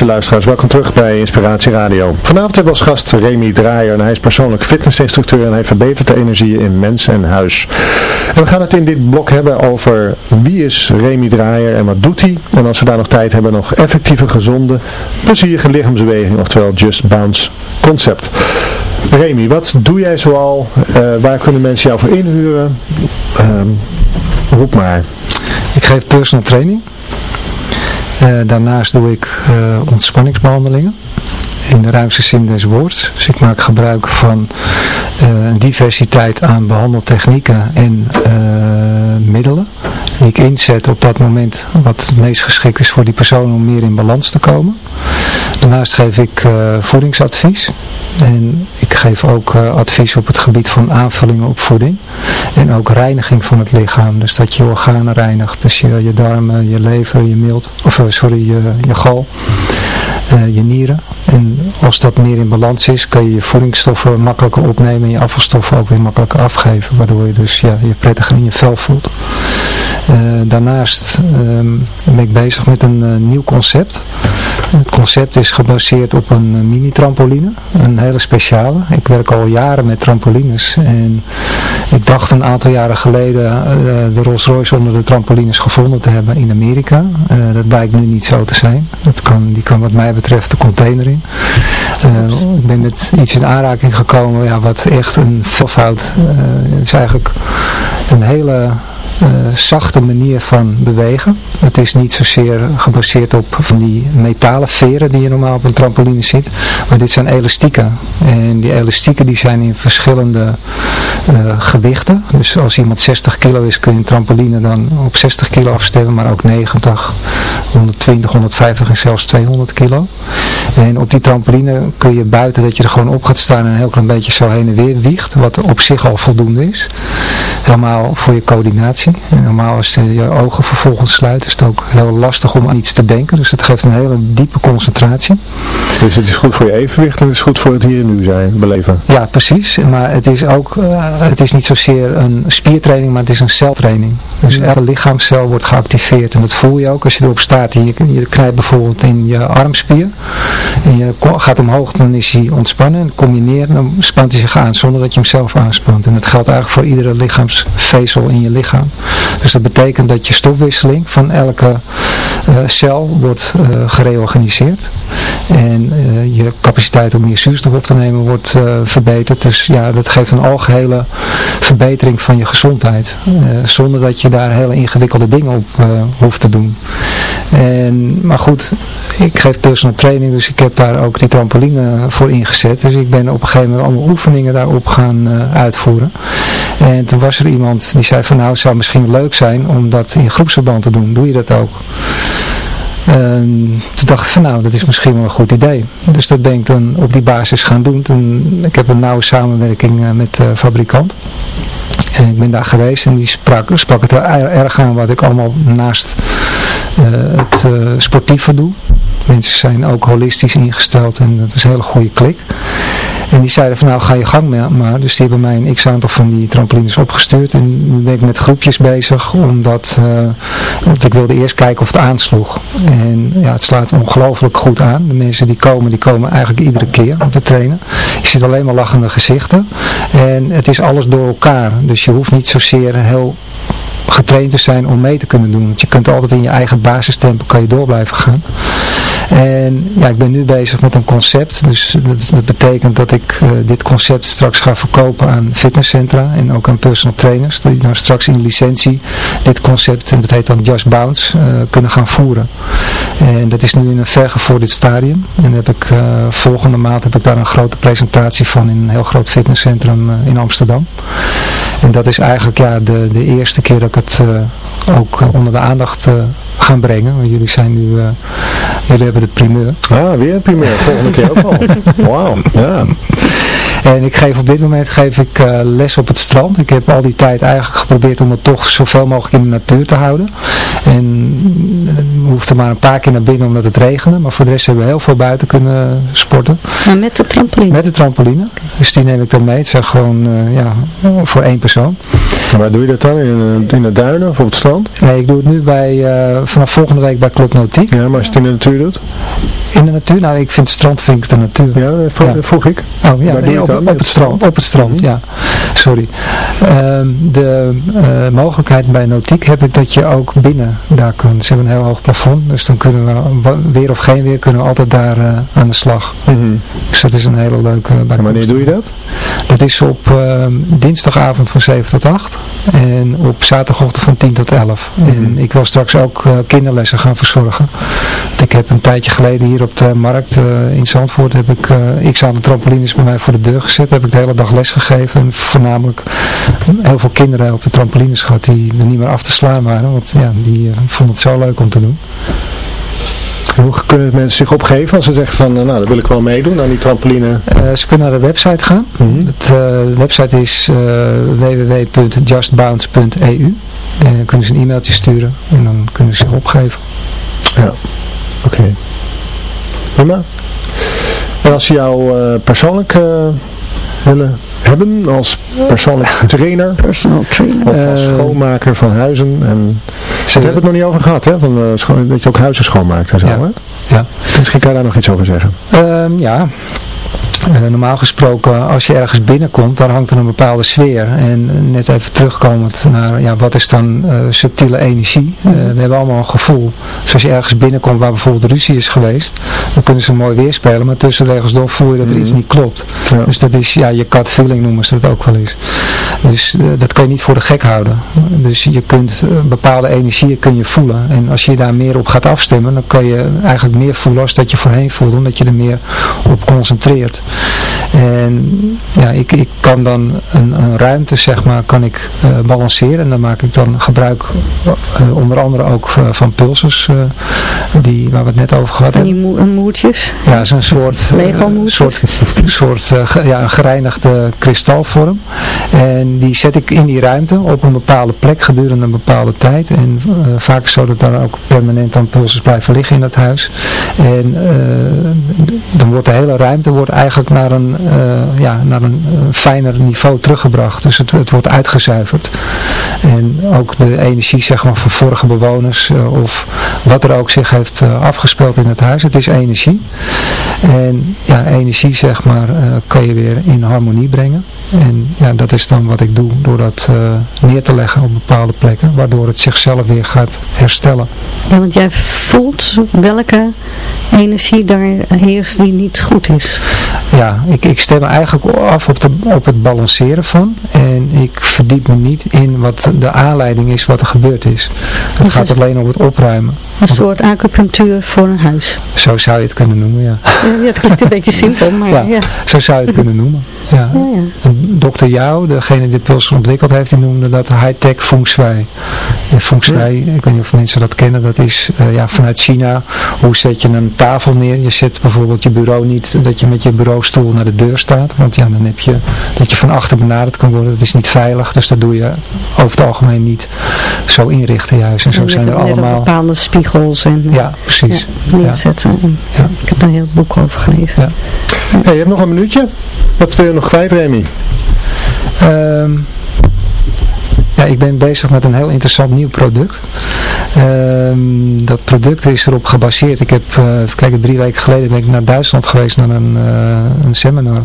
B: luisteraars, welkom terug bij Inspiratie Radio. Vanavond hebben we als gast Remy Draaier en hij is persoonlijk fitnessinstructeur en hij verbetert de energie in mens en huis. En we gaan het in dit blok hebben over wie is Remy Draaier en wat doet hij. En als we daar nog tijd hebben, nog effectieve, gezonde, plezierige lichaamsbeweging, oftewel Just Bounce concept. Remy, wat doe jij zoal? Uh, waar kunnen mensen jou voor inhuren? Uh, roep maar.
C: Ik geef personal training. Uh, daarnaast doe ik uh, ontspanningsbehandelingen in de ruimste zin des woords. Dus ik maak gebruik van uh, een diversiteit aan behandeltechnieken en middelen ik inzet op dat moment wat het meest geschikt is voor die persoon om meer in balans te komen. Daarnaast geef ik voedingsadvies en ik geef ook uh, advies op het gebied van aanvullingen op voeding. En ook reiniging van het lichaam. Dus dat je organen reinigt. Dus je, je darmen, je lever, je mild, of uh, sorry, je, je gal, uh, je nieren. En als dat meer in balans is, kan je je voedingsstoffen makkelijker opnemen en je afvalstoffen ook weer makkelijker afgeven. Waardoor je dus ja, je prettiger in je vel voelt. daarnaast um, ben ik bezig met een nieuw concept. Het concept is gebaseerd op een mini-trampoline. Een hele speciale. Ik werk al jaren met trampolines. En ik dacht een aantal jaren geleden de Rolls Royce onder de trampolines gevonden te hebben in Amerika. Dat blijkt nu niet zo te zijn. Dat kan, die kan wat mij betreft de container in. Uh, ik ben met iets in aanraking gekomen ja, wat echt een fout is eigenlijk een hele uh, zachte manier van bewegen. Het is niet zozeer gebaseerd op van die metalen veren die je normaal op een trampoline ziet. Maar dit zijn elastieken. En die elastieken die zijn in verschillende uh, gewichten. Dus als iemand 60 kilo is kun je een trampoline dan op 60 kilo afstellen. Maar ook 90, 120, 150 en zelfs 200 kilo. En op die trampoline kun je buiten dat je er gewoon op gaat staan en een heel klein beetje zo heen en weer wiegt. Wat op zich al voldoende is. Helemaal voor je coördinatie. En normaal als je je ogen vervolgens sluit is het ook heel lastig om aan iets te denken. Dus het geeft een hele diepe concentratie.
B: Dus het is goed voor je evenwicht en het is goed voor het hier en nu zijn, beleven.
C: Ja, precies. Maar het is ook, uh, het is niet zozeer een spiertraining, maar het is een celtraining. Dus elke lichaamscel wordt geactiveerd. En dat voel je ook als je erop staat. Je, je knijpt bijvoorbeeld in je armspier. En je gaat omhoog, dan is hij ontspannen. En kom je neer, dan spant hij zich aan zonder dat je hem zelf aanspant. En dat geldt eigenlijk voor iedere lichaamsvezel in je lichaam. Dus dat betekent dat je stofwisseling van elke uh, cel wordt uh, gereorganiseerd. En uh, je capaciteit om meer zuurstof op te nemen wordt verbeterd. Dus ja, dat geeft een algehele verbetering van je gezondheid. zonder dat je daar hele ingewikkelde dingen op hoeft te doen. En, maar goed, ik geef personal training, dus ik heb daar ook die trampoline voor ingezet. Dus ik ben op een gegeven moment allemaal oefeningen daarop gaan uitvoeren. En toen was er iemand die zei van nou, zou misschien leuk zijn om dat in groepsverband te doen. Doe je dat ook? En toen dacht ik van nou, dat is misschien wel een goed idee. Dus dat ben ik dan op die basis gaan doen. Toen, ik heb een nauwe samenwerking met de fabrikant. En ik ben daar geweest en die sprak, sprak het erg aan wat ik allemaal naast uh, het uh, sportieve doe. Mensen zijn ook holistisch ingesteld en dat is een hele goede klik. En die zeiden van nou ga je gang maar. Dus die hebben mij een x-aantal van die trampolines opgestuurd. En nu ben ik met groepjes bezig. Omdat want ik wilde eerst kijken of het aansloeg. En ja, het slaat ongelooflijk goed aan. De mensen die komen, die komen eigenlijk iedere keer om te trainen. Je ziet alleen maar lachende gezichten. En het is alles door elkaar. Dus je hoeft niet zozeer heel getraind te zijn om mee te kunnen doen. Want je kunt altijd in je eigen basistempo kan je door blijven gaan. En ja, ik ben nu bezig met een concept. Dus dat, betekent dat ik uh, dit concept straks ga verkopen aan fitnesscentra en ook aan personal trainers. Die nou straks in licentie dit concept, en dat heet dan Just Bounce, uh, kunnen gaan voeren. En dat is nu in een vergevorderd stadium. En heb ik, uh, volgende maand heb ik daar een grote presentatie van in een heel groot fitnesscentrum in Amsterdam. En dat is eigenlijk ja, de, de eerste keer dat ik het ook onder de aandacht gaan brengen. Want jullie zijn nu, jullie hebben de primeur.
B: Ah, weer een primeur. Volgende keer ook al. *laughs* Wauw, ja.
C: En ik geef op dit moment geef ik uh, les op het strand. Ik heb al die tijd eigenlijk geprobeerd om het toch zoveel mogelijk in de natuur te houden. En we hoefden maar een paar keer naar binnen omdat het regende. Maar voor de rest hebben we heel veel buiten kunnen sporten.
D: Maar met de trampoline?
C: Met de trampoline. Dus die neem ik dan mee. Het zijn gewoon uh, ja, voor één persoon.
B: En waar doe je dat dan? In, in de duinen of op het strand?
C: Nee, ik doe het nu bij, vanaf volgende week bij Club Nautiek.
B: Ja, maar als je het in de natuur doet?
C: In de natuur? Nou, ik vind het strand vind ik de natuur.
B: Ja, vroeg, ja. vroeg ik.
C: Oh ja, nee, op, op, het strand. Op het strand, mhm. ja. Sorry. Ehm, de mogelijkheid bij Nautiek heb ik dat je ook binnen daar kunt. Ze hebben een heel hoog plafond, dus dan kunnen we, weer of geen weer, kunnen we altijd daar aan de slag.
B: Mhm.
C: Dus dat is een hele leuke
B: En wanneer doe je dat?
C: Dat is op uh, dinsdagavond van 7 tot 8 en op zaterdagochtend van 10 tot 11. Mm -hmm. En ik wil straks ook uh, kinderlessen gaan verzorgen. Ik heb een tijdje geleden hier op de markt uh, in Zandvoort heb ik x aantal trampolines bij mij voor de deur gezet. Heb ik de hele dag les gegeven en voornamelijk heel veel kinderen op de trampolines gehad die er niet meer af te slaan waren. Want ja, die vonden het zo leuk om te doen.
B: Hoe kunnen mensen zich opgeven als ze zeggen van, nou, dat wil ik wel meedoen aan die trampoline?
C: Uh, ze kunnen naar de website gaan. Mm -hmm. het, uh, de website is uh, www.justbounce.eu. En dan kunnen ze een e-mailtje sturen en dan kunnen ze zich opgeven.
B: Ja, oké. Okay. Prima. En als ze jou persoonlijk willen hebben als persoonlijk trainer.
D: Personal trainer.
B: Of als schoonmaker van huizen. En, daar hebben we het nog niet over gehad, hè? Van, uh, dat je ook huizen schoonmaakt en zo,
C: ja.
B: hè?
C: Ja.
B: Misschien kan je daar nog iets over zeggen.
C: Um, ja. Uh, normaal gesproken, als je ergens binnenkomt, dan hangt er een bepaalde sfeer. En net even terugkomend naar, ja, wat is dan uh, subtiele energie? Uh, we hebben allemaal een gevoel. Dus als je ergens binnenkomt waar bijvoorbeeld ruzie is geweest, dan kunnen ze mooi weerspelen, maar tussen de regels door voel je dat er iets niet klopt.
B: Ja.
C: Dus dat is, ja, je cut feeling noemen ze dat ook wel eens. Dus dat kan je niet voor de gek houden. Dus je kunt bepaalde energieën kun je voelen. En als je daar meer op gaat afstemmen, dan kan je eigenlijk meer voelen als dat je voorheen voelde, omdat je er meer op concentreert. En ja, ik, ik kan dan een, een ruimte, zeg maar, kan ik uh, balanceren. En dan maak ik dan gebruik uh, onder andere ook uh, van pulsers, die, waar we het net over gehad hebben.
D: En die mo moertjes?
C: Ja, is een soort, soort, soort ja, een gereinigde kristalvorm. En die zet ik in die ruimte op een bepaalde plek gedurende een bepaalde tijd. En vaak zo dat daar ook permanent dan pulsers blijven liggen in dat huis. En dan wordt de hele ruimte wordt eigenlijk naar een, uh, ja, naar een uh, fijner niveau teruggebracht. Dus het, het wordt uitgezuiverd. En ook de energie zeg maar, van vorige bewoners uh, of wat er ook zich heeft afgespeeld in het huis. Het is energie. En ja, energie zeg maar kan je weer in harmonie brengen. En ja, dat is dan wat ik doe door dat neer te leggen op bepaalde plekken. Waardoor het zichzelf weer gaat herstellen.
D: Ja, want jij voelt welke energie daar heerst die niet goed is.
C: Ja, ik, ik stem me eigenlijk af op, de, op het balanceren van. En ik verdiep me niet in wat de aanleiding is wat er gebeurd is. Het dus gaat alleen om het opruimen.
D: Een soort acupunctuur voor een huis.
C: Zo zou je het kunnen noemen, ja.
D: ja het klinkt een *laughs* beetje simpel, maar ja, ja.
C: Zo zou je het kunnen noemen. Ja.
D: ja, ja.
C: Dr. Jou, degene die dit pulsar ontwikkeld heeft, die noemde dat high-tech feng shui. En feng shui, ik weet niet of mensen dat kennen, dat is uh, ja, vanuit China. Hoe zet je een tafel neer? Je zet bijvoorbeeld je bureau niet, dat je met je bureaustoel naar de deur staat. Want ja, dan heb je dat je van achter benaderd kan worden. Dat is niet veilig, dus dat doe je over het algemeen niet zo inrichten juist. En zo zijn er allemaal...
D: bepaalde spiegels en...
C: Ja, precies.
D: Ja, neerzetten. Ja. Ik heb daar een heel boek over gelezen.
C: Ja.
B: Hey, je hebt nog een minuutje. Wat wil je nog kwijt, Remy?
C: Um, ik ben bezig met een heel interessant nieuw product. Um, dat product is erop gebaseerd. Ik heb, even kijken, drie weken geleden ben ik naar Duitsland geweest naar een, uh, een seminar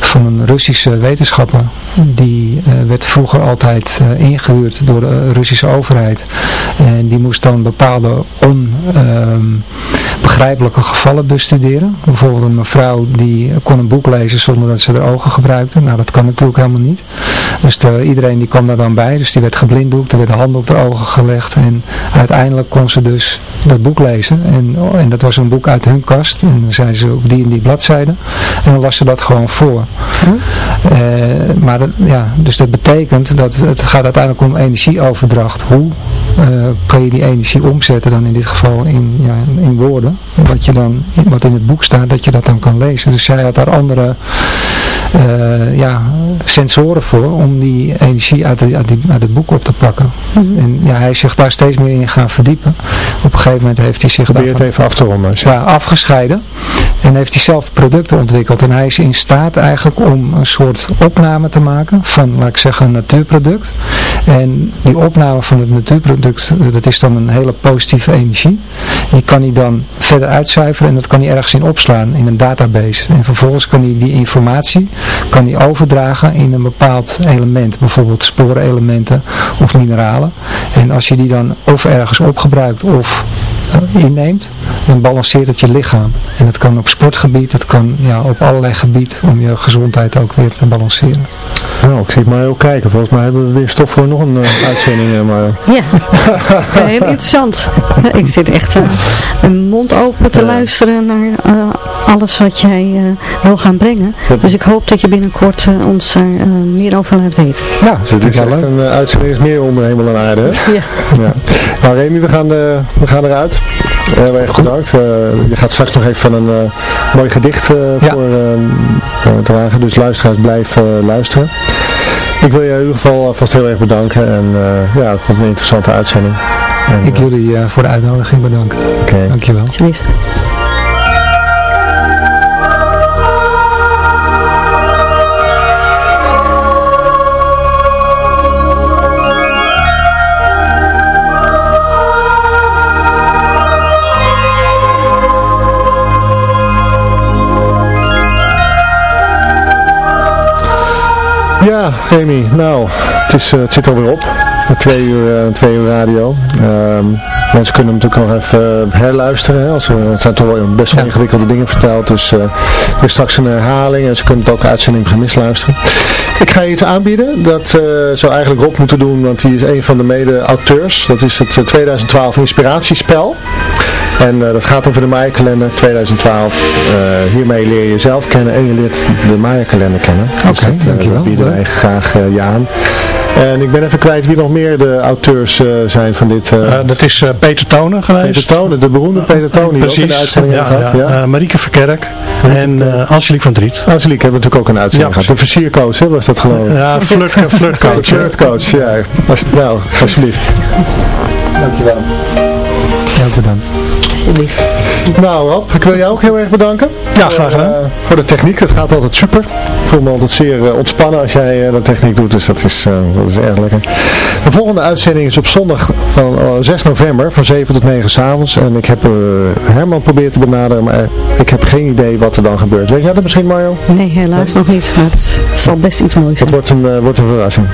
C: van een Russische wetenschapper. Die uh, werd vroeger altijd ingehuurd door de Russische overheid. En die moest dan bepaalde onbegrijpelijke um, gevallen bestuderen. Bijvoorbeeld een mevrouw die kon een boek lezen zonder dat ze haar ogen gebruikte. Nou, dat kan natuurlijk helemaal niet. Dus de, iedereen die kwam daar dan bij. Dus die werd geblinddoekt, er werden handen op de ogen gelegd. En uiteindelijk kon ze dus dat boek lezen. En, en dat was een boek uit hun kast. En dan zei ze op die en die bladzijde. En dan las ze dat gewoon voor.
D: Hm?
C: Uh, maar dat, ja, dus dat betekent dat het gaat uiteindelijk om energieoverdracht. Hoe uh, kan je die energie omzetten dan in dit geval in, ja, in woorden. Wat, je dan, wat in het boek staat, dat je dat dan kan lezen. Dus zij had daar andere uh, ja, sensoren voor om die energie uit, de, uit, die, uit het boek op te pakken.
D: Mm -hmm.
C: En ja, hij is zich daar steeds meer in gaan verdiepen. Op een gegeven moment heeft hij zich
B: Probeer het even af te ronden.
C: Ja, afgescheiden. En heeft hij zelf producten ontwikkeld. En hij is in staat eigenlijk om een soort opname te maken van, laat ik zeggen, een natuurproduct. En die opname van het natuurproduct, eh, dat is dan een hele positieve energie. Die kan hij dan verder uitcijferen en dat kan hij ergens in opslaan in een database. En vervolgens kan hij die informatie kan hij overdragen in een bepaald element. Bijvoorbeeld sporenelementen of mineralen. En als je die dan of ergens opgebruikt of inneemt, dan balanceert het je lichaam. En dat kan op sportgebied, dat kan ja, op allerlei gebieden om je gezondheid ook weer te balanceren.
B: Nou, ik zie het maar heel kijken. Volgens mij hebben we weer stof voor nog een uh, uitzending. Uh, maar... *laughs*
D: Ja, heel interessant. ik zit echt uh, een mond open te luisteren naar alles wat jij wil gaan brengen. Dus ik hoop dat je binnenkort ons daar meer over laat weten.
B: Ja, dit is echt een uitzending is meer onder hemel en aarde. Hè? Ja. ja. Nou Remy, we gaan, we gaan eruit. Heel erg bedankt. je gaat straks nog even van een mooi gedicht ja. voor dragen. Dus luisteraars, blijf luisteren. Ik wil je in ieder geval vast heel erg bedanken. En uh, ja, het vond een interessante uitzending.
C: En, ik jullie uh, voor de uitnodiging bedanken. Oké. Okay. Dankjewel. Alsjeblieft.
B: Ja, Remy, nou, het, is, uh, het zit alweer op. Twee uur, uh, twee uur radio. Um, mensen kunnen natuurlijk nog even uh, herluisteren. Hè, als er, het zijn toch wel best wel ingewikkelde dingen verteld. Dus er is straks een herhaling en ze kunnen het ook uitzending gemist luisteren. Ik ga je iets aanbieden. Dat zou eigenlijk Rob moeten doen, want hij is een van de mede-auteurs. Dat is het 2012 Inspiratiespel. En dat gaat over de Maya-kalender 2012. hiermee leer je jezelf kennen en je leert de Maya-kalender kennen.
C: Oké, okay,
B: dus dat, dat bieden wij graag je aan. En ik ben even kwijt wie nog meer de auteurs uh, zijn van dit. Uh,
E: dat is uh, Peter Tonen geweest.
B: Peter Tonen, de beroemde Peter Tonen die ook in de uitzending ja, gehad. Ja.
E: ja. Marieke Verkerk en Angelique van Driet.
B: Angelique hebben we natuurlijk ook een uitzending gehad. De versiercoach hè, was dat gewoon.
E: Ja, flirt, *laughs* flirtcoach.
B: flirtcoach, ja. Als, nou, alsjeblieft.
C: Dankjewel. Ja, bedankt.
D: Alsjeblieft.
B: Nou Rob, ik wil jou ook heel erg bedanken.
E: Ja, graag gedaan.
B: Voor, uh, voor de techniek, dat gaat altijd super. Ik voel me altijd zeer uh, ontspannen als jij uh, de techniek doet, dus dat is, dat is erg lekker. De volgende uitzending is op zondag van 6 november van 7 tot 9 s'avonds. En ik heb Herman proberen te benaderen, maar ik heb geen idee wat er dan gebeurt. Weet jij dat misschien Mario?
D: Nee, helaas nog niet, maar het zal best iets moois zijn.
B: Het wordt een, wordt een verrassing.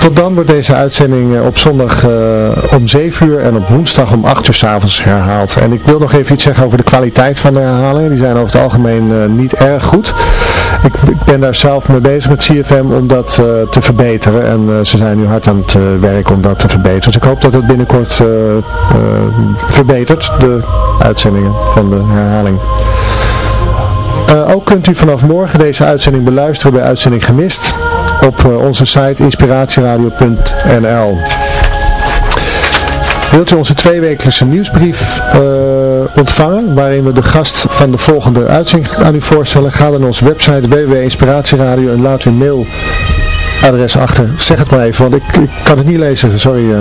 B: Tot dan wordt deze uitzending op zondag om 7 uur en op woensdag om 8 uur s'avonds herhaald. En ik wil nog even iets zeggen over de kwaliteit van de herhalingen. Die zijn over het algemeen uh, niet erg goed. Ik, ik, ben daar zelf mee bezig met CFM om dat te verbeteren. En ze zijn nu hard aan het werken om dat te verbeteren. Dus ik hoop dat het binnenkort verbetert, de uitzendingen van de herhaling. Ook kunt u vanaf morgen deze uitzending beluisteren bij Uitzending Gemist op onze site inspiratieradio.nl. Wilt u onze tweewekelijkse nieuwsbrief uh, ontvangen, waarin we de gast van de volgende uitzending aan u voorstellen? Ga dan naar onze website www.inspiratieradio en laat uw mail adres achter. Zeg het maar even, want ik, ik kan het niet lezen. Sorry. Uh,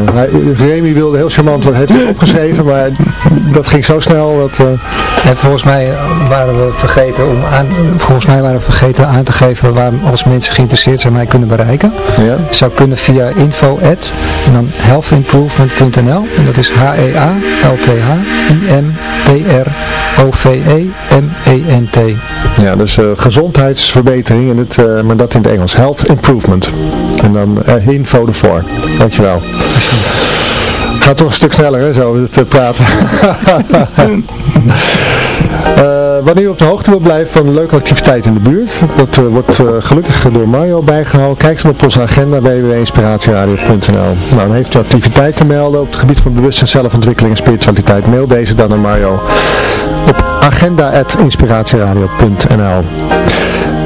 B: Remy wilde heel charmant wat heeft opgeschreven, maar dat ging zo snel. Dat,
C: uh... volgens mij waren we vergeten om aan, volgens mij waren we vergeten aan te geven waar als mensen geïnteresseerd zijn mij kunnen bereiken.
B: Ja.
C: Zou kunnen via info at en dan healthimprovement.nl en dat is H-E-A-L-T-H-I-M-P-R-O-V-E-M-E-N-T.
B: Ja, dus uh, gezondheidsverbetering, en het, uh, maar dat in het Engels. Health Improvement. En dan uh, info ervoor. Dankjewel. Gaat toch een stuk sneller hè, zo te praten. *laughs* wanneer u op de hoogte wil blijven van een leuke activiteit in de buurt, dat uh, wordt uh, gelukkig door Mario bijgehaald. Kijk dan op onze agenda www.inspiratieradio.nl Nou, dan heeft u activiteit te melden op het gebied van bewustzijn, zelfontwikkeling en spiritualiteit. Mail deze dan naar Mario op agenda.inspiratieradio.nl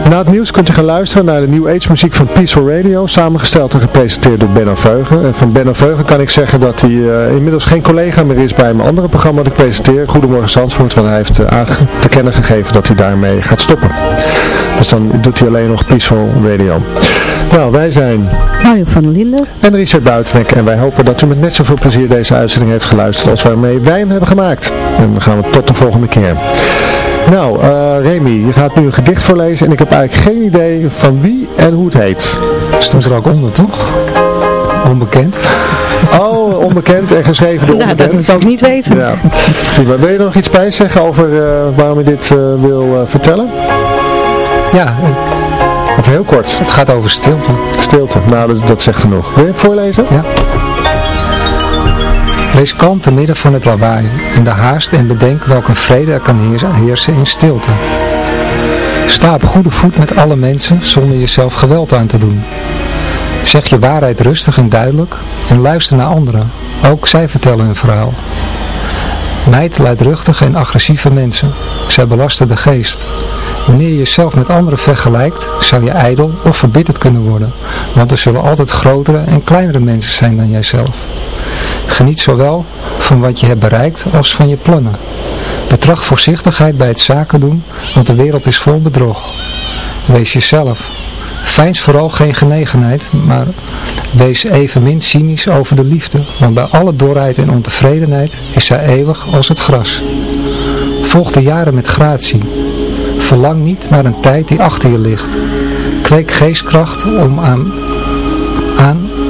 B: na het nieuws kunt u gaan luisteren naar de New Age muziek van Peaceful Radio, samengesteld en gepresenteerd door Benno Veugen. En van Benno Veugen kan ik zeggen dat hij uh, inmiddels geen collega meer is bij mijn andere programma dat ik presenteer, Goedemorgen Zandvoort, want hij heeft uh, te kennen gegeven dat hij daarmee gaat stoppen. Dus dan doet hij alleen nog Peaceful Radio. Nou, wij zijn
D: Mario van Linden
B: en Richard Buitenweg en wij hopen dat u met net zoveel plezier deze uitzending heeft geluisterd als waarmee wij hem hebben gemaakt. En dan gaan we tot de volgende keer. Nou, uh, Remy, je gaat nu een gedicht voorlezen en ik heb eigenlijk geen idee van wie en hoe het heet.
C: Stond er ook onder, toch? Onbekend.
B: Oh, onbekend en geschreven door onbekend. *laughs* Nou,
D: dat moet ik ook niet weten. Ja.
B: Wil je er nog iets bij zeggen over uh, waarom je dit uh, wil uh, vertellen?
C: Ja.
B: Of heel kort.
C: Het gaat over stilte.
B: Stilte, nou dat, dat zegt genoeg. Wil je het voorlezen?
C: Ja. Wees kalm te midden van het lawaai in de haast en bedenk welke vrede er kan heersen in stilte. Sta op goede voet met alle mensen zonder jezelf geweld aan te doen. Zeg je waarheid rustig en duidelijk en luister naar anderen. Ook zij vertellen hun verhaal. Mijd luidruchtige en agressieve mensen. Zij belasten de geest. Wanneer je jezelf met anderen vergelijkt, zou je ijdel of verbitterd kunnen worden. Want er zullen altijd grotere en kleinere mensen zijn dan jijzelf. Geniet zowel van wat je hebt bereikt als van je plannen. Betracht voorzichtigheid bij het zaken doen, want de wereld is vol bedrog. Wees jezelf. Veins vooral geen genegenheid, maar wees evenmin cynisch over de liefde, want bij alle dorheid en ontevredenheid is zij eeuwig als het gras. Volg de jaren met gratie. Verlang niet naar een tijd die achter je ligt. Kweek geestkracht om aan,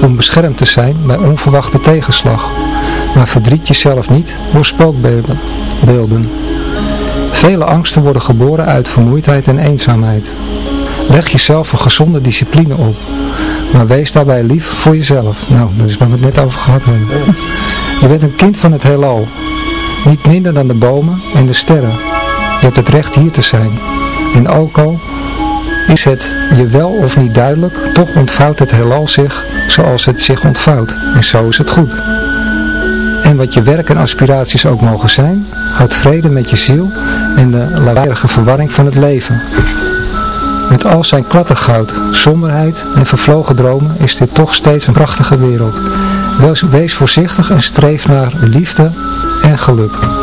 C: om beschermd te zijn bij onverwachte tegenslag. Maar verdriet jezelf niet door spookbeelden. Vele angsten worden geboren uit vermoeidheid en eenzaamheid. Leg jezelf een gezonde discipline op. Maar wees daarbij lief voor jezelf. Nou, dat is waar we het net over gehad hebben. Je bent een kind van het heelal. Niet minder dan de bomen en de sterren. Je hebt het recht hier te zijn. En ook al is het je wel of niet duidelijk, toch ontvouwt het heelal zich zoals het zich ontvouwt. En zo is het goed. En wat je werk en aspiraties ook mogen zijn, houd vrede met je ziel en de lawaaiige verwarring van het leven. Met al zijn klattergoud, somberheid en vervlogen dromen is dit toch steeds een prachtige wereld. Wees voorzichtig en streef naar liefde en geluk.